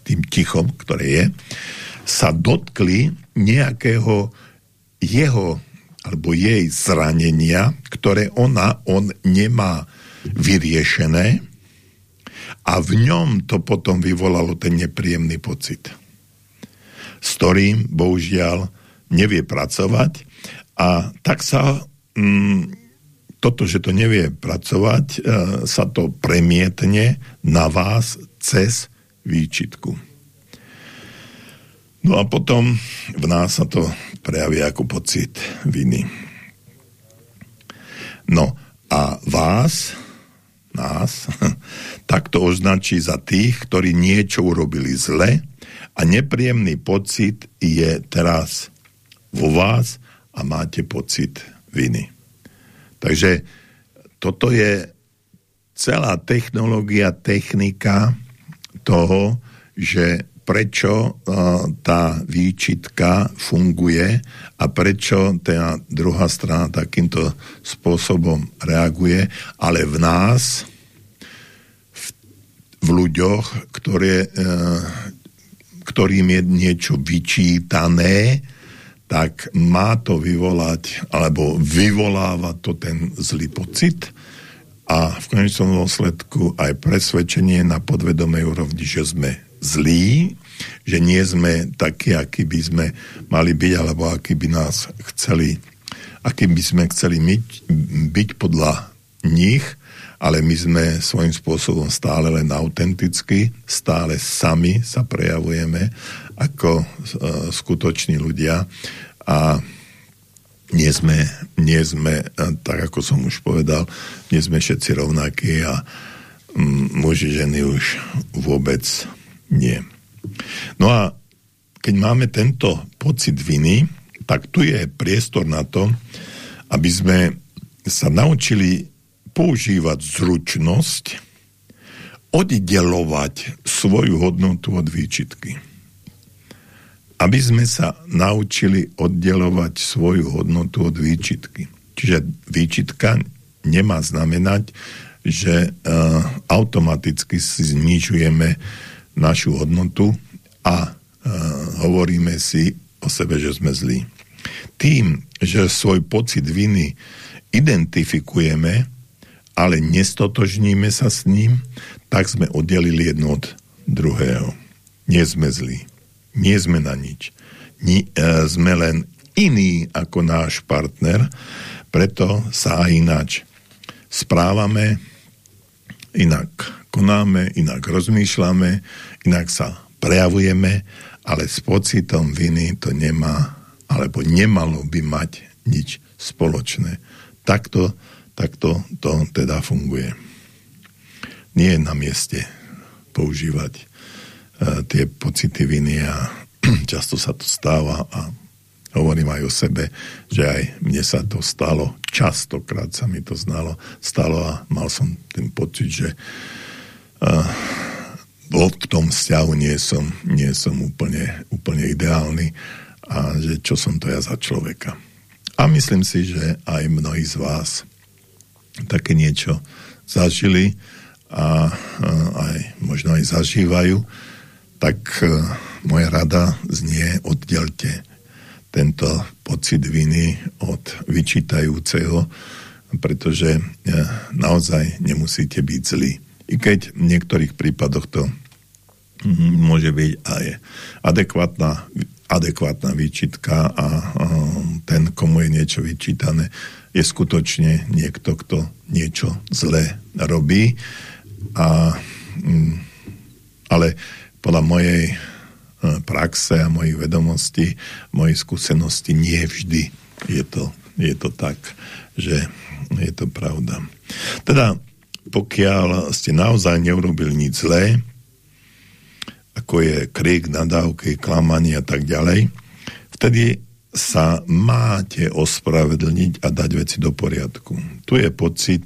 Speaker 1: tým tichom, ktoré je, sa dotkli nejakého jeho alebo jej zranenia, ktoré ona, on nemá vyriešené a v ňom to potom vyvolalo ten nepríjemný pocit, s ktorým bohužiaľ nevie pracovať a tak sa mm, toto, že to nevie pracovať, e, sa to premietne na vás cez výčitku. No a potom v nás sa to prejaví ako pocit viny. No a vás, nás, tak to označí za tých, ktorí niečo urobili zle a nepríjemný pocit je teraz vo vás a máte pocit viny. Takže toto je celá technológia, technika toho, že prečo uh, tá výčitka funguje a prečo tá druhá strana takýmto spôsobom reaguje, ale v nás, v, v ľuďoch, ktoré, uh, ktorým je niečo vyčítané, tak má to vyvolať, alebo vyvoláva to ten zlý pocit a v konečnom dôsledku aj presvedčenie na podvedomej úrovni, že sme zlí, že nie sme takí, akí by sme mali byť, alebo akí by nás chceli, aký by sme chceli myť, byť podľa nich, ale my sme svojím spôsobom stále len autenticky, stále sami sa prejavujeme ako uh, skutoční ľudia a nie sme, nie sme, tak ako som už povedal, nie sme všetci rovnakí a mm, muži, ženy už vôbec nie. No a keď máme tento pocit viny, tak tu je priestor na to, aby sme sa naučili používať zručnosť oddelovať svoju hodnotu od výčitky. Aby sme sa naučili oddelovať svoju hodnotu od výčitky. Čiže výčitka nemá znamenať, že uh, automaticky si znižujeme našu hodnotu a uh, hovoríme si o sebe, že sme zlí. Tým, že svoj pocit viny identifikujeme, ale nestotožníme sa s ním, tak sme oddelili jedno od druhého. Nie sme zlí. Nie sme na nič. Nie, e, sme len iní ako náš partner, preto sa aj ináč správame, inak konáme, inak rozmýšľame, inak sa prejavujeme, ale s pocitom viny to nemá, alebo nemalo by mať nič spoločné. Takto, takto to teda funguje. Nie je na mieste používať uh, tie pocity viny a často sa to stáva a hovorím aj o sebe, že aj mne sa to stalo, častokrát sa mi to znalo, stalo a mal som ten pocit, že v tom vzťahu nie som, nie som úplne, úplne ideálny a že čo som to ja za človeka. A myslím si, že aj mnohí z vás také niečo zažili a, aj možno aj zažívajú, tak e, moja rada znie oddelte tento pocit viny od vyčítajúceho, pretože e, naozaj nemusíte byť zlí. I keď v niektorých prípadoch to môže byť aj adekvátna adekvátna výčitka a ten, komu je niečo vyčítané, je skutočne niekto, kto niečo zlé robí. A, mm, ale podľa mojej e, praxe a mojich vedomostí, mojej skúsenosti nie vždy je to, je to tak, že je to pravda. Teda pokiaľ ste naozaj neurobili nič zlé, ako je krik, nadávky, klamanie a tak ďalej, vtedy sa máte ospravedlniť a dať veci do poriadku. Tu je pocit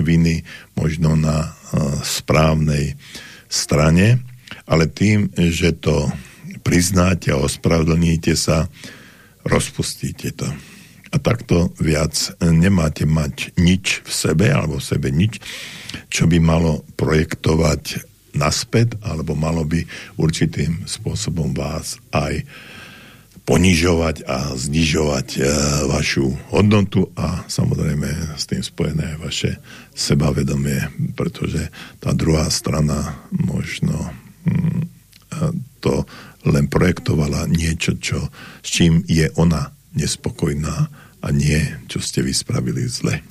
Speaker 1: viny možno na uh, správnej strane, ale tým, že to priznáte a ospravedlníte sa, rozpustíte to. A takto viac nemáte mať nič v sebe alebo v sebe nič, čo by malo projektovať naspäť, alebo malo by určitým spôsobom vás aj ponižovať a znižovať e, vašu hodnotu a samozrejme s tým spojené aj vaše sebavedomie, pretože tá druhá strana možno mm, to len projektovala niečo, čo, s čím je ona nespokojná a nie, čo ste vyspravili zle.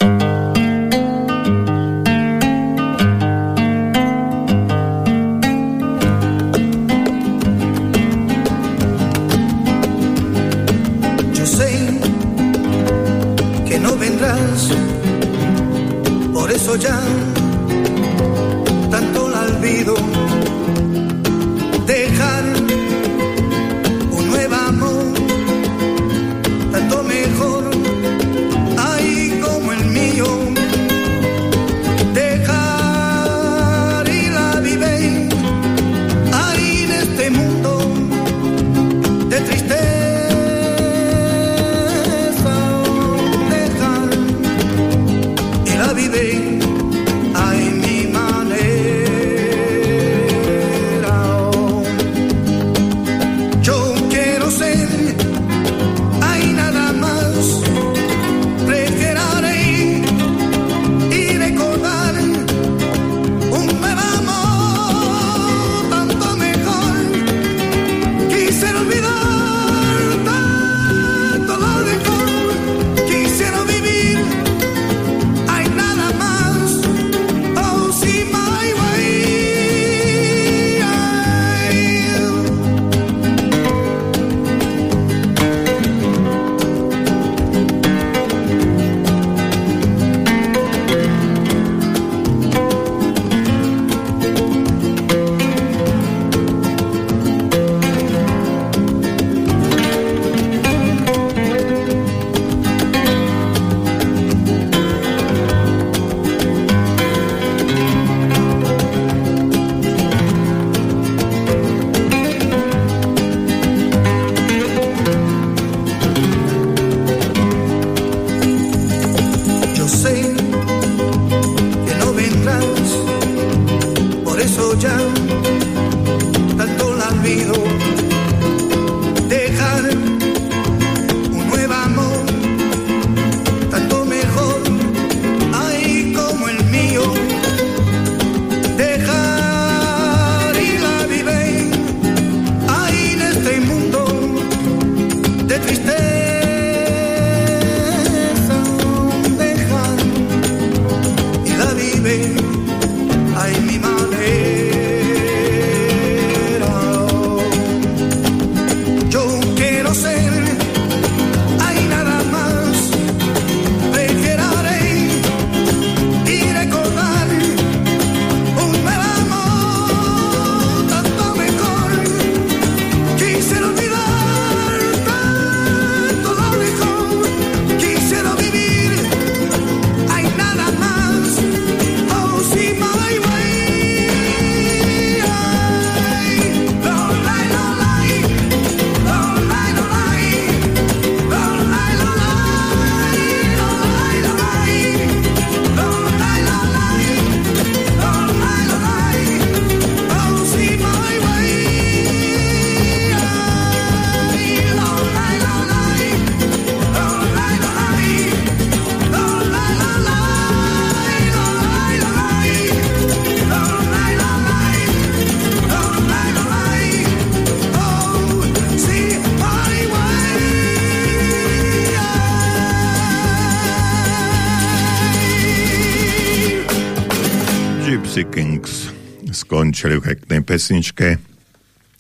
Speaker 1: Gypsy Kings skončili v peknej pesničke.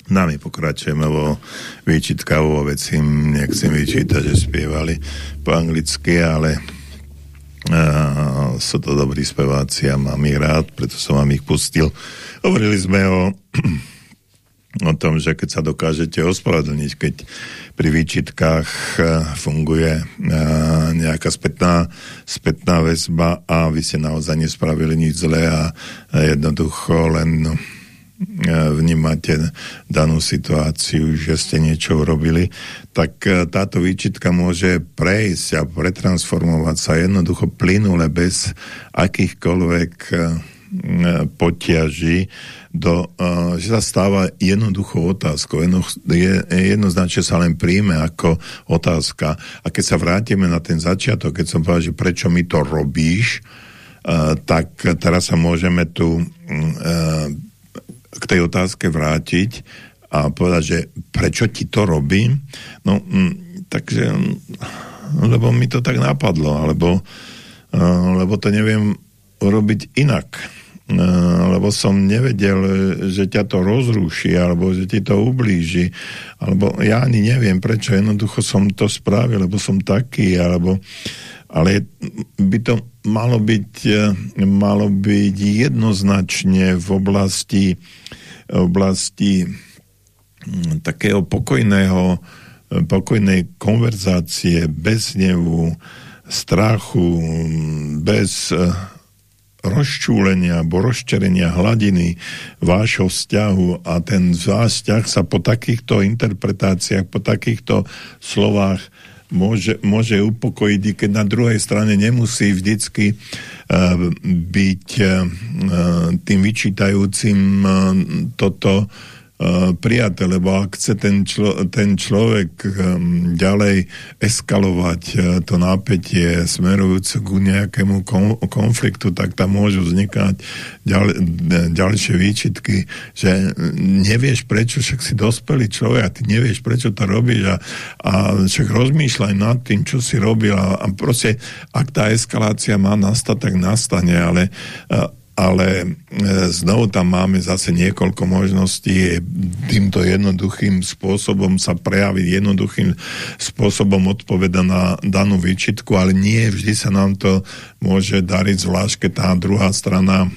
Speaker 1: Nami pokračujeme vo výčitka vo veci. Nechcem vyčítať, že spievali po anglicky, ale uh, sú to dobrí speváci a mám ich rád, preto som vám ich pustil. Hovorili sme o, o tom, že keď sa dokážete ospravedlniť, keď pri výčitkách e, funguje e, nejaká spätná, spätná väzba a vy ste naozaj nespravili nič zlé a jednoducho len no, e, vnímate danú situáciu, že ste niečo urobili, tak táto výčitka môže prejsť a pretransformovať sa jednoducho plynule bez akýchkoľvek potiaží do, uh, že sa stáva jednoduchou otázkou. Jedno, je, jednoznačne sa len príjme ako otázka. A keď sa vrátime na ten začiatok, keď som povedal, že prečo mi to robíš, uh, tak teraz sa môžeme tu uh, k tej otázke vrátiť a povedať, že prečo ti to robím? No, um, takže, lebo mi to tak napadlo, alebo, uh, lebo to neviem urobiť inak lebo som nevedel, že ťa to rozruší, alebo že ti to ublíži, alebo ja ani neviem, prečo jednoducho som to spravil, lebo som taký, alebo ale by to malo byť, malo byť jednoznačne v oblasti, oblasti hm, takého pokojného, pokojnej konverzácie, bez nevu, strachu, bez rozčúlenia alebo rozčerenia hladiny vášho vzťahu a ten váš vzťah sa po takýchto interpretáciách, po takýchto slovách môže, môže upokojiť, keď na druhej strane nemusí vždycky uh, byť uh, tým vyčítajúcim uh, toto Eh, prijaté, lebo ak chce ten, člo, ten človek um, ďalej eskalovať uh, to napätie smerujúce k nejakému konfliktu, tak tam môžu vznikať ďal, ďalšie výčitky, že nevieš prečo, však si dospelý človek a ty nevieš prečo to robíš a, a však rozmýšľaj nad tým, čo si robil a, a proste, ak tá eskalácia má nastať, tak nastane, ale ale e, znovu tam máme zase niekoľko možností. Týmto jednoduchým spôsobom sa prejaviť, jednoduchým spôsobom odpoveda na danú výčitku, ale nie vždy sa nám to môže dariť, zvlášť keď tá druhá strana e,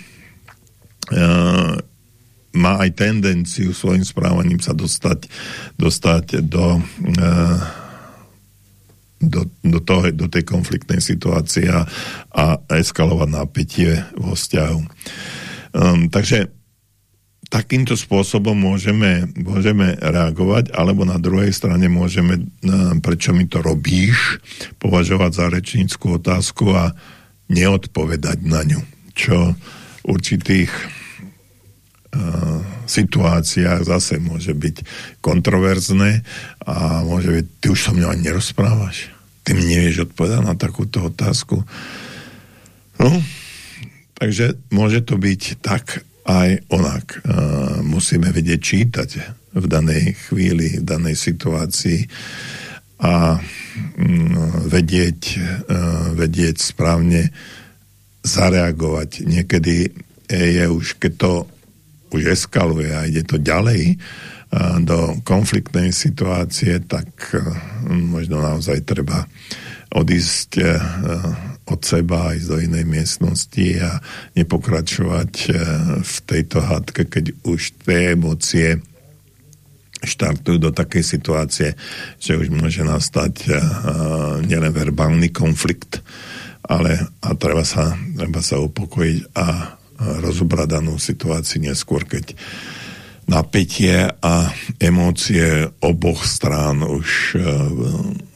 Speaker 1: má aj tendenciu svojim správaním sa dostať, dostať do e, do, do, toho, do tej konfliktnej situácie a, a eskalovať napätie vo vzťahu. Um, takže takýmto spôsobom môžeme, môžeme reagovať, alebo na druhej strane môžeme, um, prečo mi to robíš, považovať za rečníckú otázku a neodpovedať na ňu, čo určitých situáciách zase môže byť kontroverzné a môže byť, ty už so mňou ani nerozprávaš. Ty mi nevieš odpovedať na takúto otázku. No, takže môže to byť tak aj onak. Uh, musíme vedieť čítať v danej chvíli, v danej situácii a um, vedieť, uh, vedieť správne zareagovať. Niekedy je už, keď to už eskaluje a ide to ďalej do konfliktnej situácie, tak možno naozaj treba odísť od seba aj do inej miestnosti a nepokračovať v tejto hádke, keď už tie emócie štartujú do takej situácie, že už môže nastať nielen verbálny konflikt, ale a treba sa, treba sa upokojiť a rozobrať danú situáciu neskôr, keď napätie a emócie oboch strán už uh,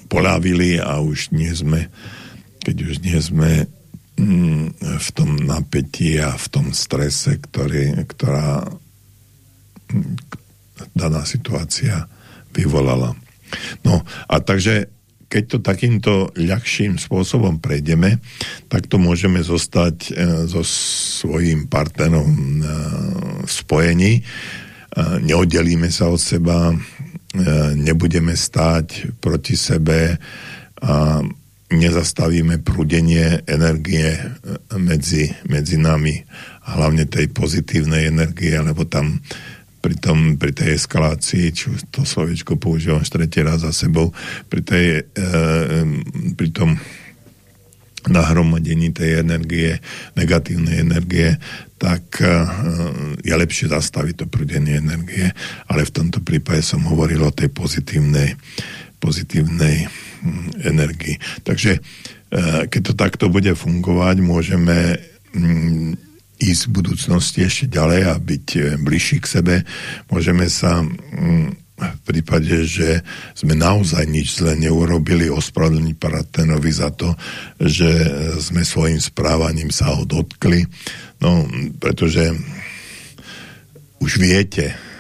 Speaker 1: polávili a už nie sme, keď už nie sme mm, v tom napätí a v tom strese, ktorý, ktorá mm, daná situácia vyvolala. No a takže keď to takýmto ľahším spôsobom prejdeme, tak to môžeme zostať e, so svojím partnerom e, v spojení. E, neoddelíme sa od seba, nebudeme stáť proti sebe a nezastavíme prúdenie energie medzi, medzi nami, hlavne tej pozitívnej energie, lebo tam pri, tom, pri tej eskalácii, či to slovičko používam už tretí raz za sebou, pri, tej, e, pri tom nahromadení tej energie, negatívnej energie, tak e, je lepšie zastaviť to prúdenie energie, ale v tomto prípade som hovoril o tej pozitívnej, pozitívnej hm, energii. Takže e, keď to takto bude fungovať, môžeme hm, ísť v budúcnosti ešte ďalej a byť eh, bližší k sebe. Môžeme sa mm, v prípade, že sme naozaj nič zle neurobili, ospravedlniť partnerovi za to, že sme svojim správaním sa ho dotkli. No, pretože už viete, eh,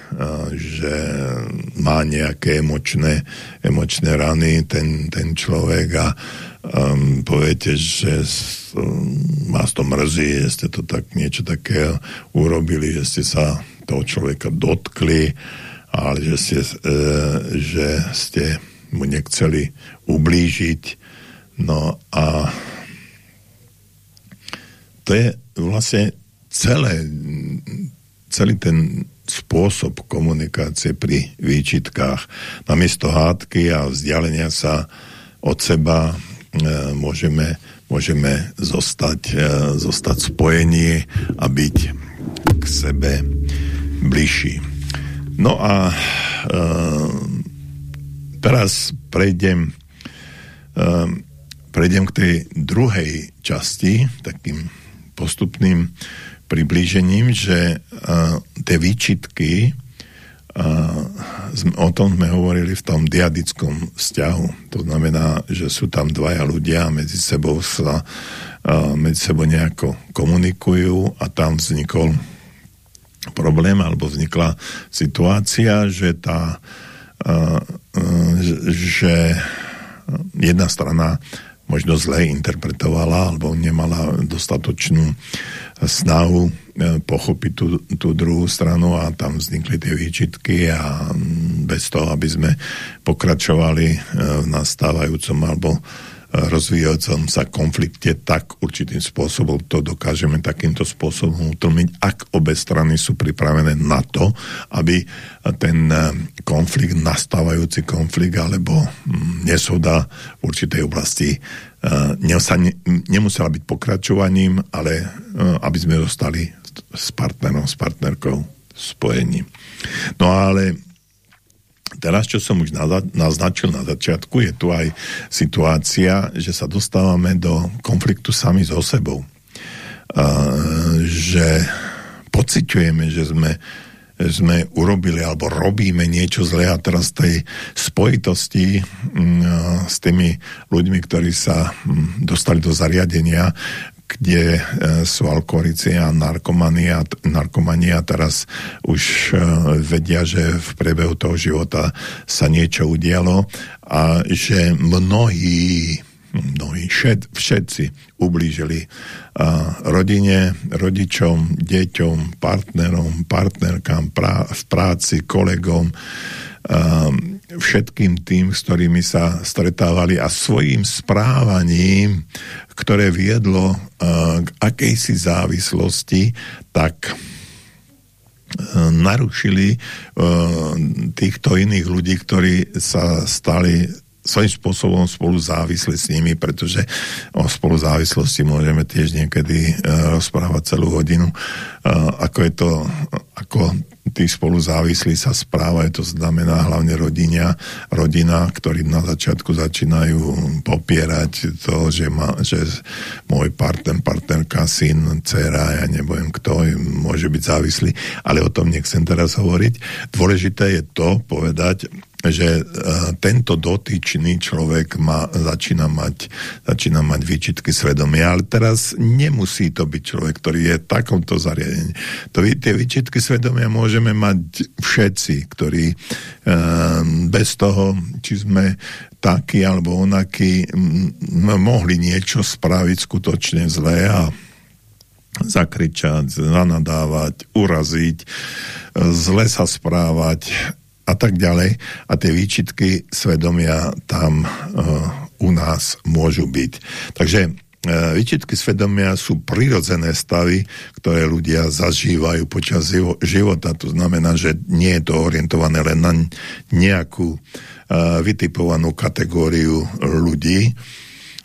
Speaker 1: že má nejaké emočné, emočné rany ten, ten človek a um, poviete, že um, vás to mrzí, že ste to tak niečo také urobili, že ste sa toho človeka dotkli, ale že ste, e, že ste mu nechceli ublížiť. No a to je vlastne celé, celý ten spôsob komunikácie pri výčitkách. Namiesto hádky a vzdialenia sa od seba E, môžeme, môžeme zostať, e, zostať spojení a byť k sebe bližší. No a e, teraz prejdem prejdem k tej druhej časti, takým postupným priblížením, že tie výčitky o tom sme hovorili v tom diadickom vzťahu. To znamená, že sú tam dvaja ľudia a medzi sebou sa medzi sebou nejako komunikujú a tam vznikol problém alebo vznikla situácia, že tá že jedna strana možno zle interpretovala alebo nemala dostatočnú snahu E, pochopiť tú, tú druhú stranu a tam vznikli tie výčitky a bez toho, aby sme pokračovali e, v nastávajúcom alebo rozvíjajúcom sa konflikte, tak určitým spôsobom to dokážeme takýmto spôsobom utlmiť, ak obe strany sú pripravené na to, aby ten konflikt, nastávajúci konflikt alebo nesoda v určitej oblasti nemusela byť pokračovaním, ale aby sme dostali s partnerom, s partnerkou spojení. No ale teraz, čo som už naznačil na začiatku, je tu aj situácia, že sa dostávame do konfliktu sami so sebou. že pociťujeme, že sme sme urobili alebo robíme niečo zlé a teraz tej spojitosti mm, s tými ľuďmi, ktorí sa mm, dostali do zariadenia, kde e, sú alkoholici a narkomania, narkomania teraz už e, vedia, že v priebehu toho života sa niečo udialo a že mnohí mnohí, všet, všetci ublížili uh, rodine, rodičom, deťom, partnerom, partnerkám, prá, v práci, kolegom, uh, všetkým tým, s ktorými sa stretávali a svojim správaním, ktoré viedlo uh, k akejsi závislosti, tak uh, narušili uh, týchto iných ľudí, ktorí sa stali svojím spôsobom spolu závisli s nimi, pretože o spolu závislosti môžeme tiež niekedy uh, rozprávať celú hodinu, uh, ako je to, ako tí spolu závislí sa správajú, to znamená hlavne rodina, rodina, ktorí na začiatku začínajú popierať to, že, ma, že môj partner, partnerka, syn, dcera, ja nebudem kto, môže byť závislý, ale o tom nechcem teraz hovoriť. Dôležité je to povedať, že uh, tento dotyčný človek má, začína, mať, začína mať výčitky svedomia, ale teraz nemusí to byť človek, ktorý je v takomto zariadení. To, tie výčitky svedomia môžeme mať všetci, ktorí uh, bez toho, či sme takí alebo onakí, mohli niečo spraviť skutočne zlé a zakričať, zanadávať, uraziť, zle sa správať a tak ďalej. A tie výčitky svedomia tam uh, u nás môžu byť. Takže E, výčitky svedomia sú prirodzené stavy, ktoré ľudia zažívajú počas života. To znamená, že nie je to orientované len na nejakú e, vytipovanú kategóriu ľudí,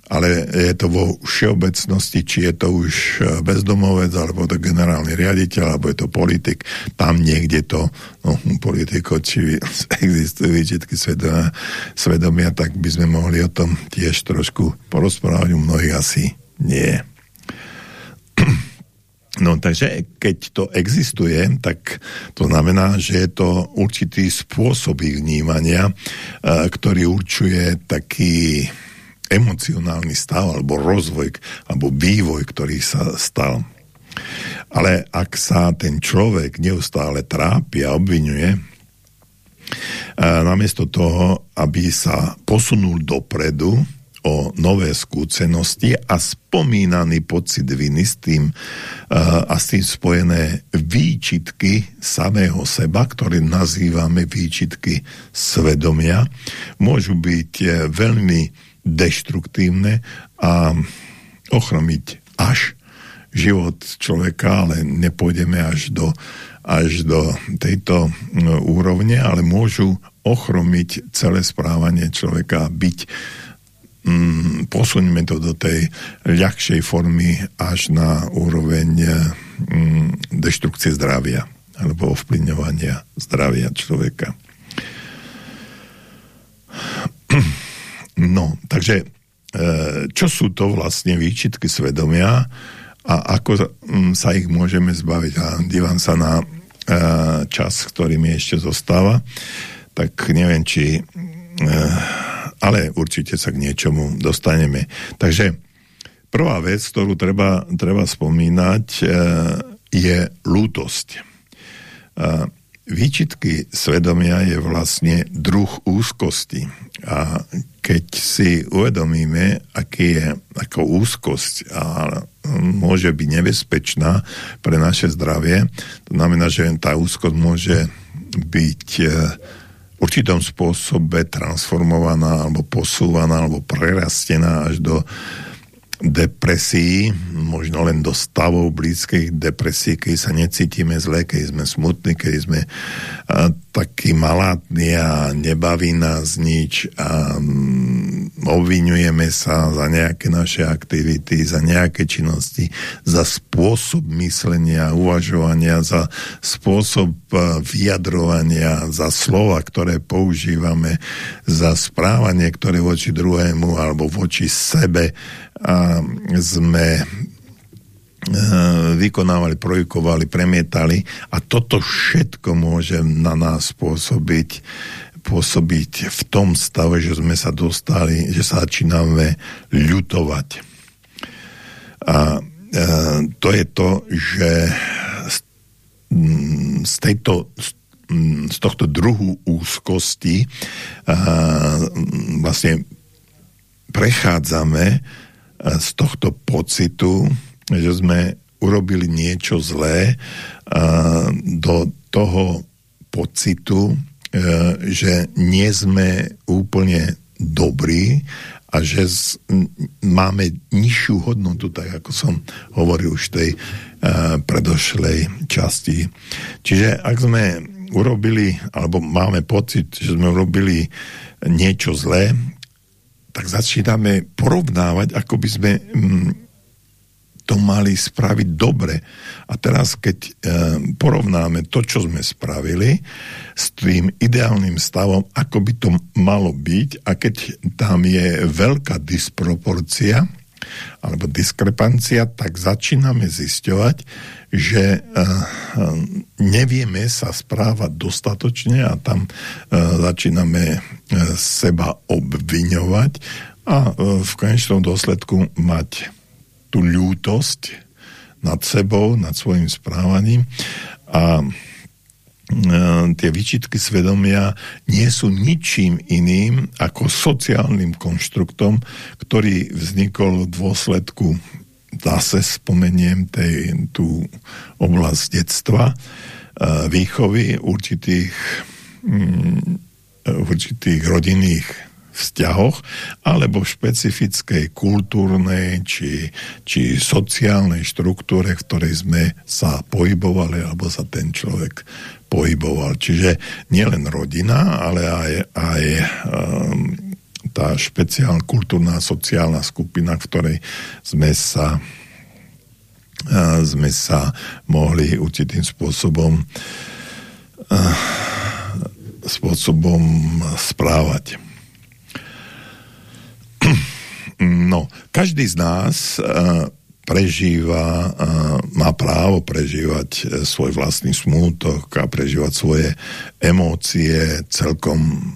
Speaker 1: ale je to vo všeobecnosti, či je to už e, bezdomovec, alebo to generálny riaditeľ, alebo je to politik, tam niekde to, no politiko, či existujú výčitky svedomia, tak by sme mohli o tom tiež trošku porozprávať, u mnohých asi nie. No takže keď to existuje, tak to znamená, že je to určitý spôsob ich vnímania, e, ktorý určuje taký emocionálny stav alebo rozvoj alebo vývoj, ktorý sa stal. Ale ak sa ten človek neustále trápi a obvinuje, namiesto toho, aby sa posunul dopredu o nové skúsenosti a spomínaný pocit viny s tým, a s tým spojené výčitky samého seba, ktoré nazývame výčitky svedomia, môžu byť e, veľmi deštruktívne a ochromiť až život človeka, ale nepôjdeme až do, až do tejto úrovne, ale môžu ochromiť celé správanie človeka byť mm, posuňme to do tej ľahšej formy až na úroveň mm, deštrukcie zdravia alebo ovplyvňovania zdravia človeka. No, takže e, čo sú to vlastne výčitky svedomia a ako mm, sa ich môžeme zbaviť? A dívam sa na e, čas, ktorý mi ešte zostáva, tak neviem, či e, ale určite sa k niečomu dostaneme. Takže prvá vec, ktorú treba, treba spomínať, je lútosť. Výčitky svedomia je vlastne druh úzkosti. A keď si uvedomíme, aký je ako úzkosť a môže byť nebezpečná pre naše zdravie, to znamená, že tá úzkosť môže byť e, v určitom spôsobe transformovaná alebo posúvaná alebo prerastená až do depresí, možno len do stavov blízkej depresí, keď sa necítime zle, keď sme smutní, keď sme a, takí malátni a nebaví nás nič a obvinujeme sa za nejaké naše aktivity, za nejaké činnosti, za spôsob myslenia, uvažovania, za spôsob vyjadrovania, za slova, ktoré používame, za správanie, ktoré voči druhému alebo voči sebe a sme e, vykonávali, projekovali, premietali. A toto všetko môže na nás pôsobiť pôsobiť v tom stave, že sme sa dostali, že sa začíname ľutovať. A e, to je to, že z, z tejto z tohto druhu úzkosti a, vlastne prechádzame z tohto pocitu, že sme urobili niečo zlé do toho pocitu, e, že nie sme úplne dobrí a že máme nižšiu hodnotu, tak ako som hovoril už v tej uh, predošlej časti. Čiže ak sme urobili, alebo máme pocit, že sme urobili niečo zlé, tak začíname porovnávať, ako by sme to mali spraviť dobre. A teraz, keď e, porovnáme to, čo sme spravili s tým ideálnym stavom, ako by to malo byť, a keď tam je veľká disproporcia alebo diskrepancia, tak začíname zisťovať, že uh, nevieme sa správať dostatočne a tam uh, začíname uh, seba obviňovať a uh, v konečnom dôsledku mať tú ľútosť nad sebou, nad svojim správaním. A tie výčitky svedomia nie sú ničím iným ako sociálnym konštruktom, ktorý vznikol v dôsledku zase spomeniem tej, tú oblasť detstva, výchovy určitých, mm, určitých rodinných vzťahoch, alebo v špecifickej kultúrnej či, či sociálnej štruktúre, v ktorej sme sa pohybovali, alebo sa ten človek pohyboval. Čiže nielen rodina, ale aj, aj um, tá špeciálna kultúrna sociálna skupina, v ktorej sme sa uh, sme sa mohli určitým spôsobom uh, spôsobom správať. No, každý z nás uh, prežíva, má právo prežívať e, svoj vlastný smútok a prežívať svoje emócie celkom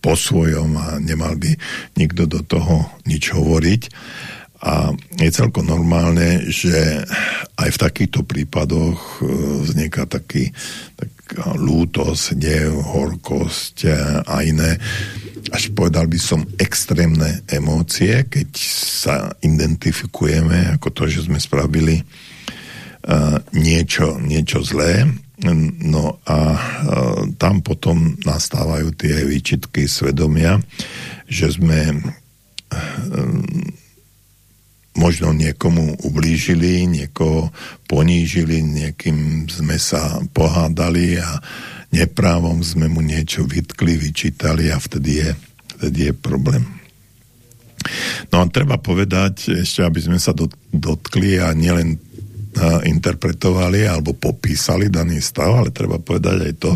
Speaker 1: po svojom a nemal by nikto do toho nič hovoriť. A je celkom normálne, že aj v takýchto prípadoch vzniká taký, taká lútosť, hnev, horkosť a iné až povedal by som extrémne emócie, keď sa identifikujeme ako to, že sme spravili uh, niečo, niečo zlé. No a uh, tam potom nastávajú tie výčitky svedomia, že sme uh, možno niekomu ublížili, niekoho ponížili, niekým sme sa pohádali a neprávom sme mu niečo vytkli, vyčítali a vtedy je, vtedy je problém. No a treba povedať, ešte aby sme sa dotkli a nielen interpretovali alebo popísali daný stav, ale treba povedať aj to,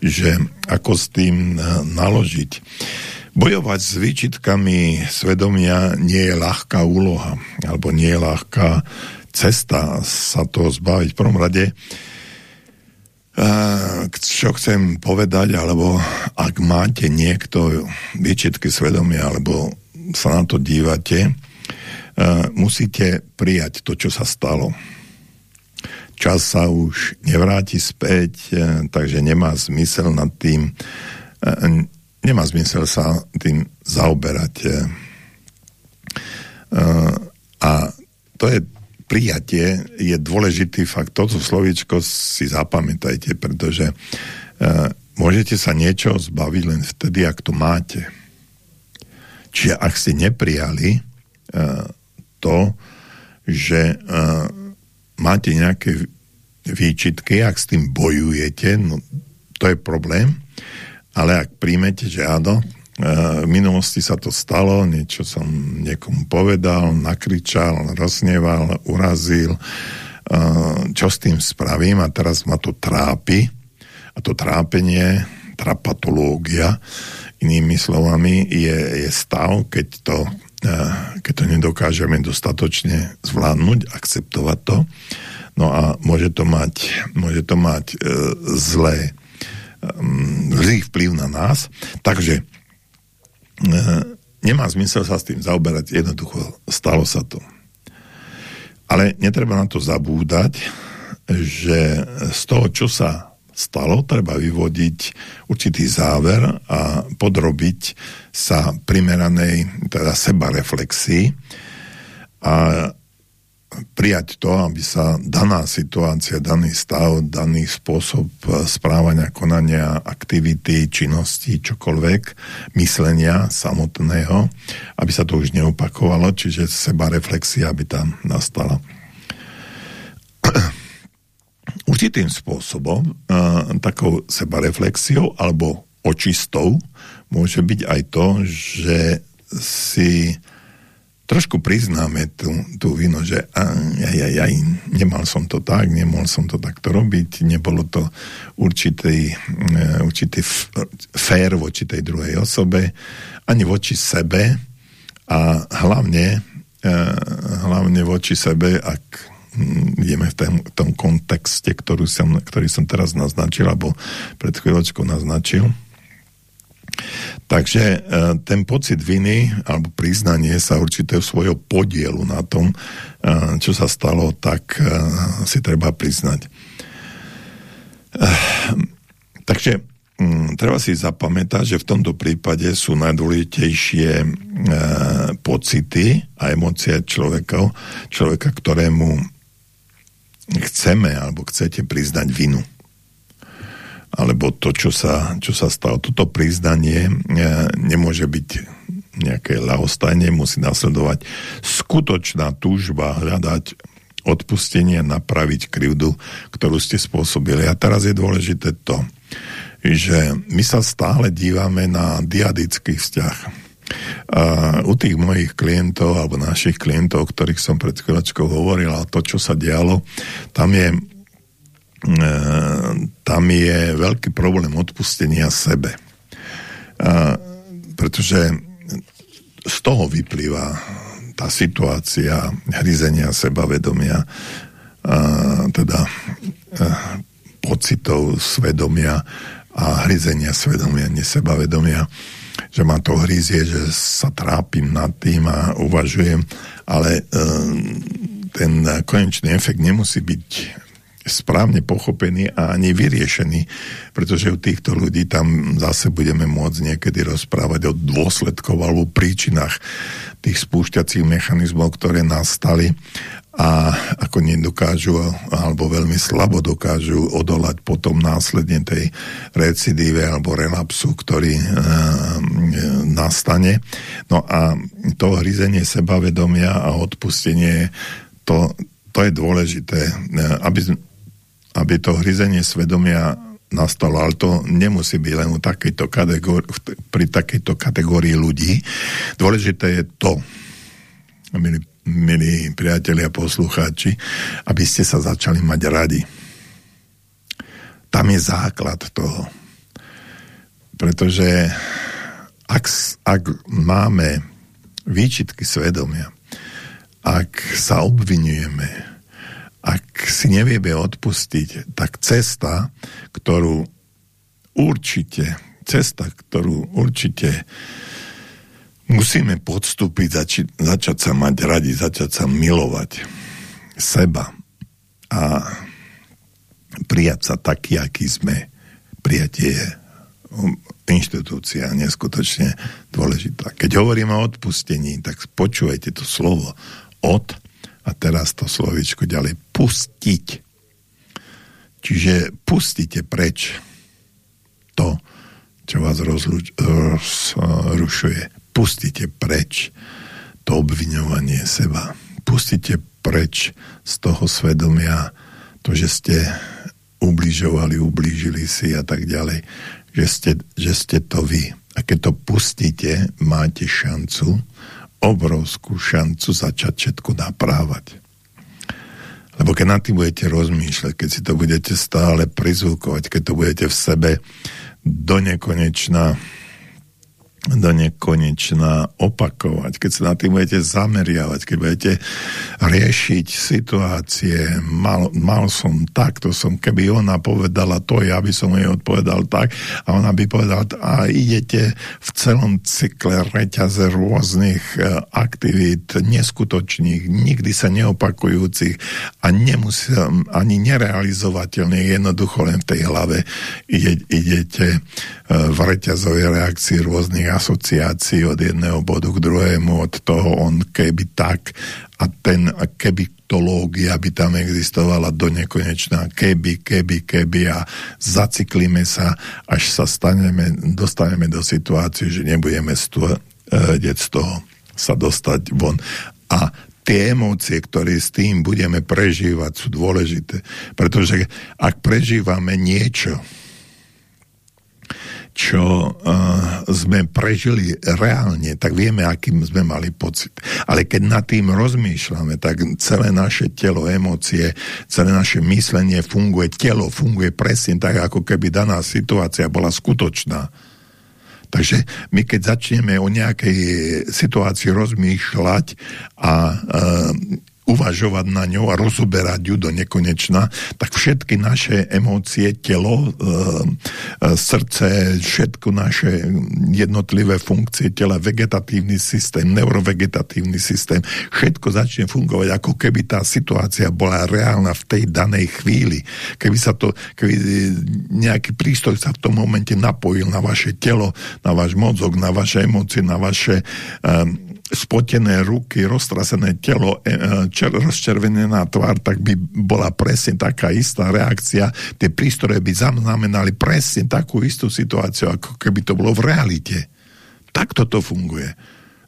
Speaker 1: že ako s tým naložiť. Bojovať s výčitkami svedomia nie je ľahká úloha, alebo nie je ľahká cesta sa toho zbaviť. V prvom rade čo chcem povedať, alebo ak máte niekto výčitky svedomia, alebo sa na to dívate, musíte prijať to, čo sa stalo. Čas sa už nevráti späť, takže nemá zmysel nad tým, nemá zmysel sa tým zaoberať. A to je prijatie je dôležitý fakt. Toto slovíčko si zapamätajte, pretože uh, môžete sa niečo zbaviť len vtedy, ak to máte. Čiže ak ste neprijali uh, to, že máte nejaké výčitky, ak s tým bojujete, no to je problém, ale ak príjmete, že áno, v minulosti sa to stalo, niečo som niekomu povedal, nakričal, rozneval, urazil, čo s tým spravím? A teraz ma to trápi. A to trápenie, trapatológia, inými slovami, je, je stav, keď to, keď to nedokážeme dostatočne zvládnuť, akceptovať to, no a môže to mať, môže to mať e, zlé, zlý vplyv na nás. Takže Eh, nemá zmysel sa s tým zaoberať, jednoducho stalo sa to. Ale netreba na to zabúdať, že z toho, čo sa stalo, treba vyvodiť určitý záver a podrobiť sa primeranej teda seba reflexii a prijať to, aby sa daná situácia, daný stav, daný spôsob eh, správania, konania, aktivity, činnosti, čokoľvek, myslenia samotného, aby sa to už neopakovalo, čiže seba reflexia by tam nastala. Určitým spôsobom, uh, takou sebareflexiou alebo očistou môže byť aj to, že si trošku priznáme tú, tú vinu, že aj, aj, aj, nemal som to tak, nemohol som to takto robiť, nebolo to určitý, e, určitý fér voči tej druhej osobe, ani voči sebe a hlavne, e, hlavne voči sebe, ak ideme v tom, tom kontexte, ktorú som, ktorý som teraz naznačil, alebo pred chvíľočkou naznačil, Takže e, ten pocit viny alebo priznanie sa určitého svojho podielu na tom, e, čo sa stalo, tak e, si treba priznať. Takže mm, treba si zapamätať, že v tomto prípade sú najdôležitejšie pocity a emócie človeka, človeka, ktorému chceme alebo chcete priznať vinu. Alebo to, čo sa, čo sa stalo. Toto priznanie nemôže byť nejaké ľahostajne, musí nasledovať skutočná túžba hľadať odpustenie, napraviť krivdu, ktorú ste spôsobili. A teraz je dôležité to, že my sa stále dívame na diadický vzťah. A u tých mojich klientov alebo našich klientov, o ktorých som pred chvíľočkou hovoril, a to, čo sa dialo, tam je, e, tam je veľký problém odpustenia sebe. A, pretože z toho vyplýva tá situácia hryzenia sebavedomia, a, teda a, e, pocitov svedomia a hryzenia svedomia, nesebavedomia, že ma to hryzie, že sa trápim nad tým a uvažujem, ale e, ten konečný efekt nemusí byť správne pochopený a ani vyriešený, pretože u týchto ľudí tam zase budeme môcť niekedy rozprávať o dôsledkov alebo príčinách tých spúšťacích mechanizmov, ktoré nastali a ako nedokážu alebo veľmi slabo dokážu odolať potom následne tej recidíve alebo relapsu, ktorý e, nastane. No a to hryzenie sebavedomia a odpustenie to, to je dôležité, e, aby, aby to hryzenie svedomia nastalo, ale to nemusí byť len takejto kategóri- pri takejto kategórii ľudí. Dôležité je to, milí milí priatelia poslucháči, aby ste sa začali mať radi. Tam je základ toho. Pretože ak, ak máme výčitky svedomia, ak sa obvinujeme, ak si nevieme odpustiť, tak cesta, ktorú určite, cesta, ktorú určite musíme podstúpiť, zači, začať sa mať radi, začať sa milovať seba a prijať sa taký, aký sme. Prijatie je um, inštitúcia neskutočne dôležitá. Keď hovoríme o odpustení, tak počúvajte to slovo od a teraz to slovičko ďalej pustiť. Čiže pustite preč to, čo vás rozrušuje pustite preč to obviňovanie seba. Pustite preč z toho svedomia to, že ste ubližovali, ublížili si a tak ďalej, že ste, že ste to vy. A keď to pustíte, máte šancu, obrovskú šancu začať všetko naprávať. Lebo keď na tým budete rozmýšľať, keď si to budete stále prizvukovať, keď to budete v sebe do nekonečna do nekonečna opakovať, keď sa na tým budete zameriavať, keď budete riešiť situácie, mal, mal som tak, to som, keby ona povedala to, ja by som jej odpovedal tak a ona by povedala a idete v celom cykle reťaze rôznych e, aktivít, neskutočných, nikdy sa neopakujúcich a nemusia, ani nerealizovateľných, jednoducho len v tej hlave ide, idete e, v reťazovej reakcii rôznych asociácií od jedného bodu k druhému, od toho on keby tak a ten a keby tológia by tam existovala do nekonečná, keby, keby, keby a zaciklíme sa, až sa staneme, dostaneme do situácie, že nebudeme z toho, e, sa dostať von. A tie emócie, ktoré s tým budeme prežívať, sú dôležité. Pretože ak prežívame niečo, čo uh, sme prežili reálne, tak vieme, akým sme mali pocit. Ale keď nad tým rozmýšľame, tak celé naše telo, emócie, celé naše myslenie funguje, telo funguje presne tak, ako keby daná situácia bola skutočná. Takže my keď začneme o nejakej situácii rozmýšľať a uh, uvažovať na ňou a rozoberať ju do nekonečna, tak všetky naše emócie, telo, e, e, srdce, všetko naše jednotlivé funkcie tela, vegetatívny systém, neurovegetatívny systém, všetko začne fungovať, ako keby tá situácia bola reálna v tej danej chvíli. Keby sa to, keby nejaký prístroj sa v tom momente napojil na vaše telo, na váš mozog, na vaše emócie, na vaše um, spotené ruky, roztrasené telo, e, čer, rozčervenená tvár, tak by bola presne taká istá reakcia. Tie prístroje by znamenali presne takú istú situáciu, ako keby to bolo v realite. Takto to funguje.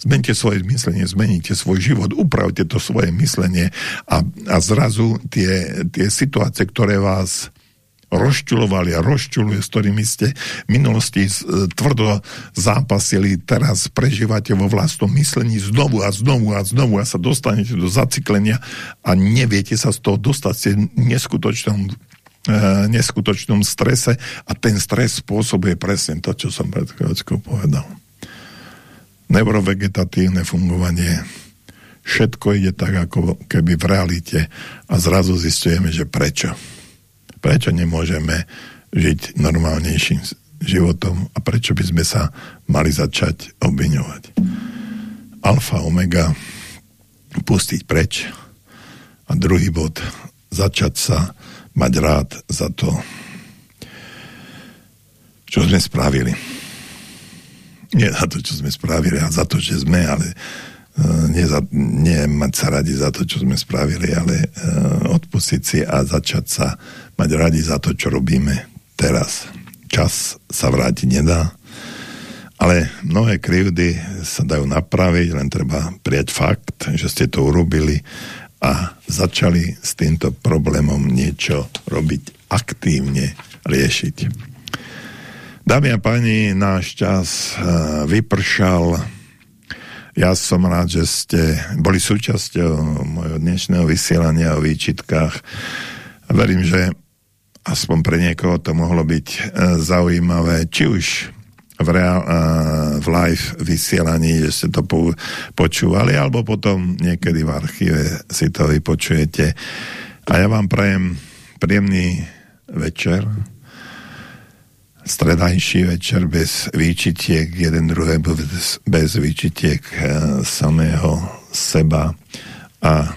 Speaker 1: Zmente svoje myslenie, zmeníte svoj život, upravte to svoje myslenie a, a zrazu tie, tie situácie, ktoré vás rozčulovali a rozčuluje, s ktorými ste v minulosti e, tvrdo zápasili, teraz prežívate vo vlastnom myslení znovu a znovu a znovu a sa dostanete do zaciklenia a neviete sa z toho dostať, ste neskutočnom e, neskutočnom strese a ten stres spôsobuje presne to, čo som pred chvíľočkou povedal. Neurovegetatívne fungovanie všetko ide tak, ako keby v realite a zrazu zistujeme, že prečo Prečo nemôžeme žiť normálnejším životom a prečo by sme sa mali začať obviňovať. Alfa, omega, pustiť preč a druhý bod, začať sa mať rád za to, čo sme spravili. Nie za to, čo sme spravili, a za to, že sme, ale nie, za, nie mať sa radi za to, čo sme spravili, ale uh, odpustiť si a začať sa mať radi za to, čo robíme teraz. Čas sa vrátiť nedá, ale mnohé krivdy sa dajú napraviť, len treba prijať fakt, že ste to urobili a začali s týmto problémom niečo robiť aktívne, riešiť. Dámy a páni, náš čas eh, vypršal. Ja som rád, že ste boli súčasťou mojho dnešného vysielania o výčitkách. Verím, že aspoň pre niekoho to mohlo byť e, zaujímavé, či už v, reál, e, v live vysielaní, že ste to po, počúvali, alebo potom niekedy v archíve si to vypočujete. A ja vám prajem príjemný večer, stredajší večer bez výčitiek, jeden druhé bez, bez výčitiek e, samého seba a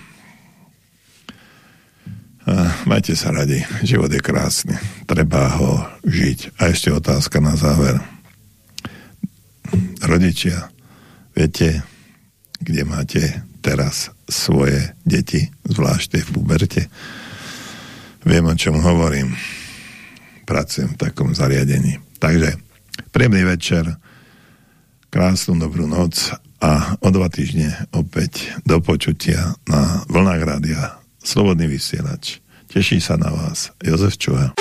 Speaker 1: majte sa radi, život je krásny, treba ho žiť. A ešte otázka na záver. Rodičia, viete, kde máte teraz svoje deti, zvlášť v puberte? Viem, o čom hovorím. Pracujem v takom zariadení. Takže, príjemný večer, krásnu dobrú noc a o dva týždne opäť do počutia na vlnách rádia Slobodný vysielač. Teší sa na vás. Jozef Čuha.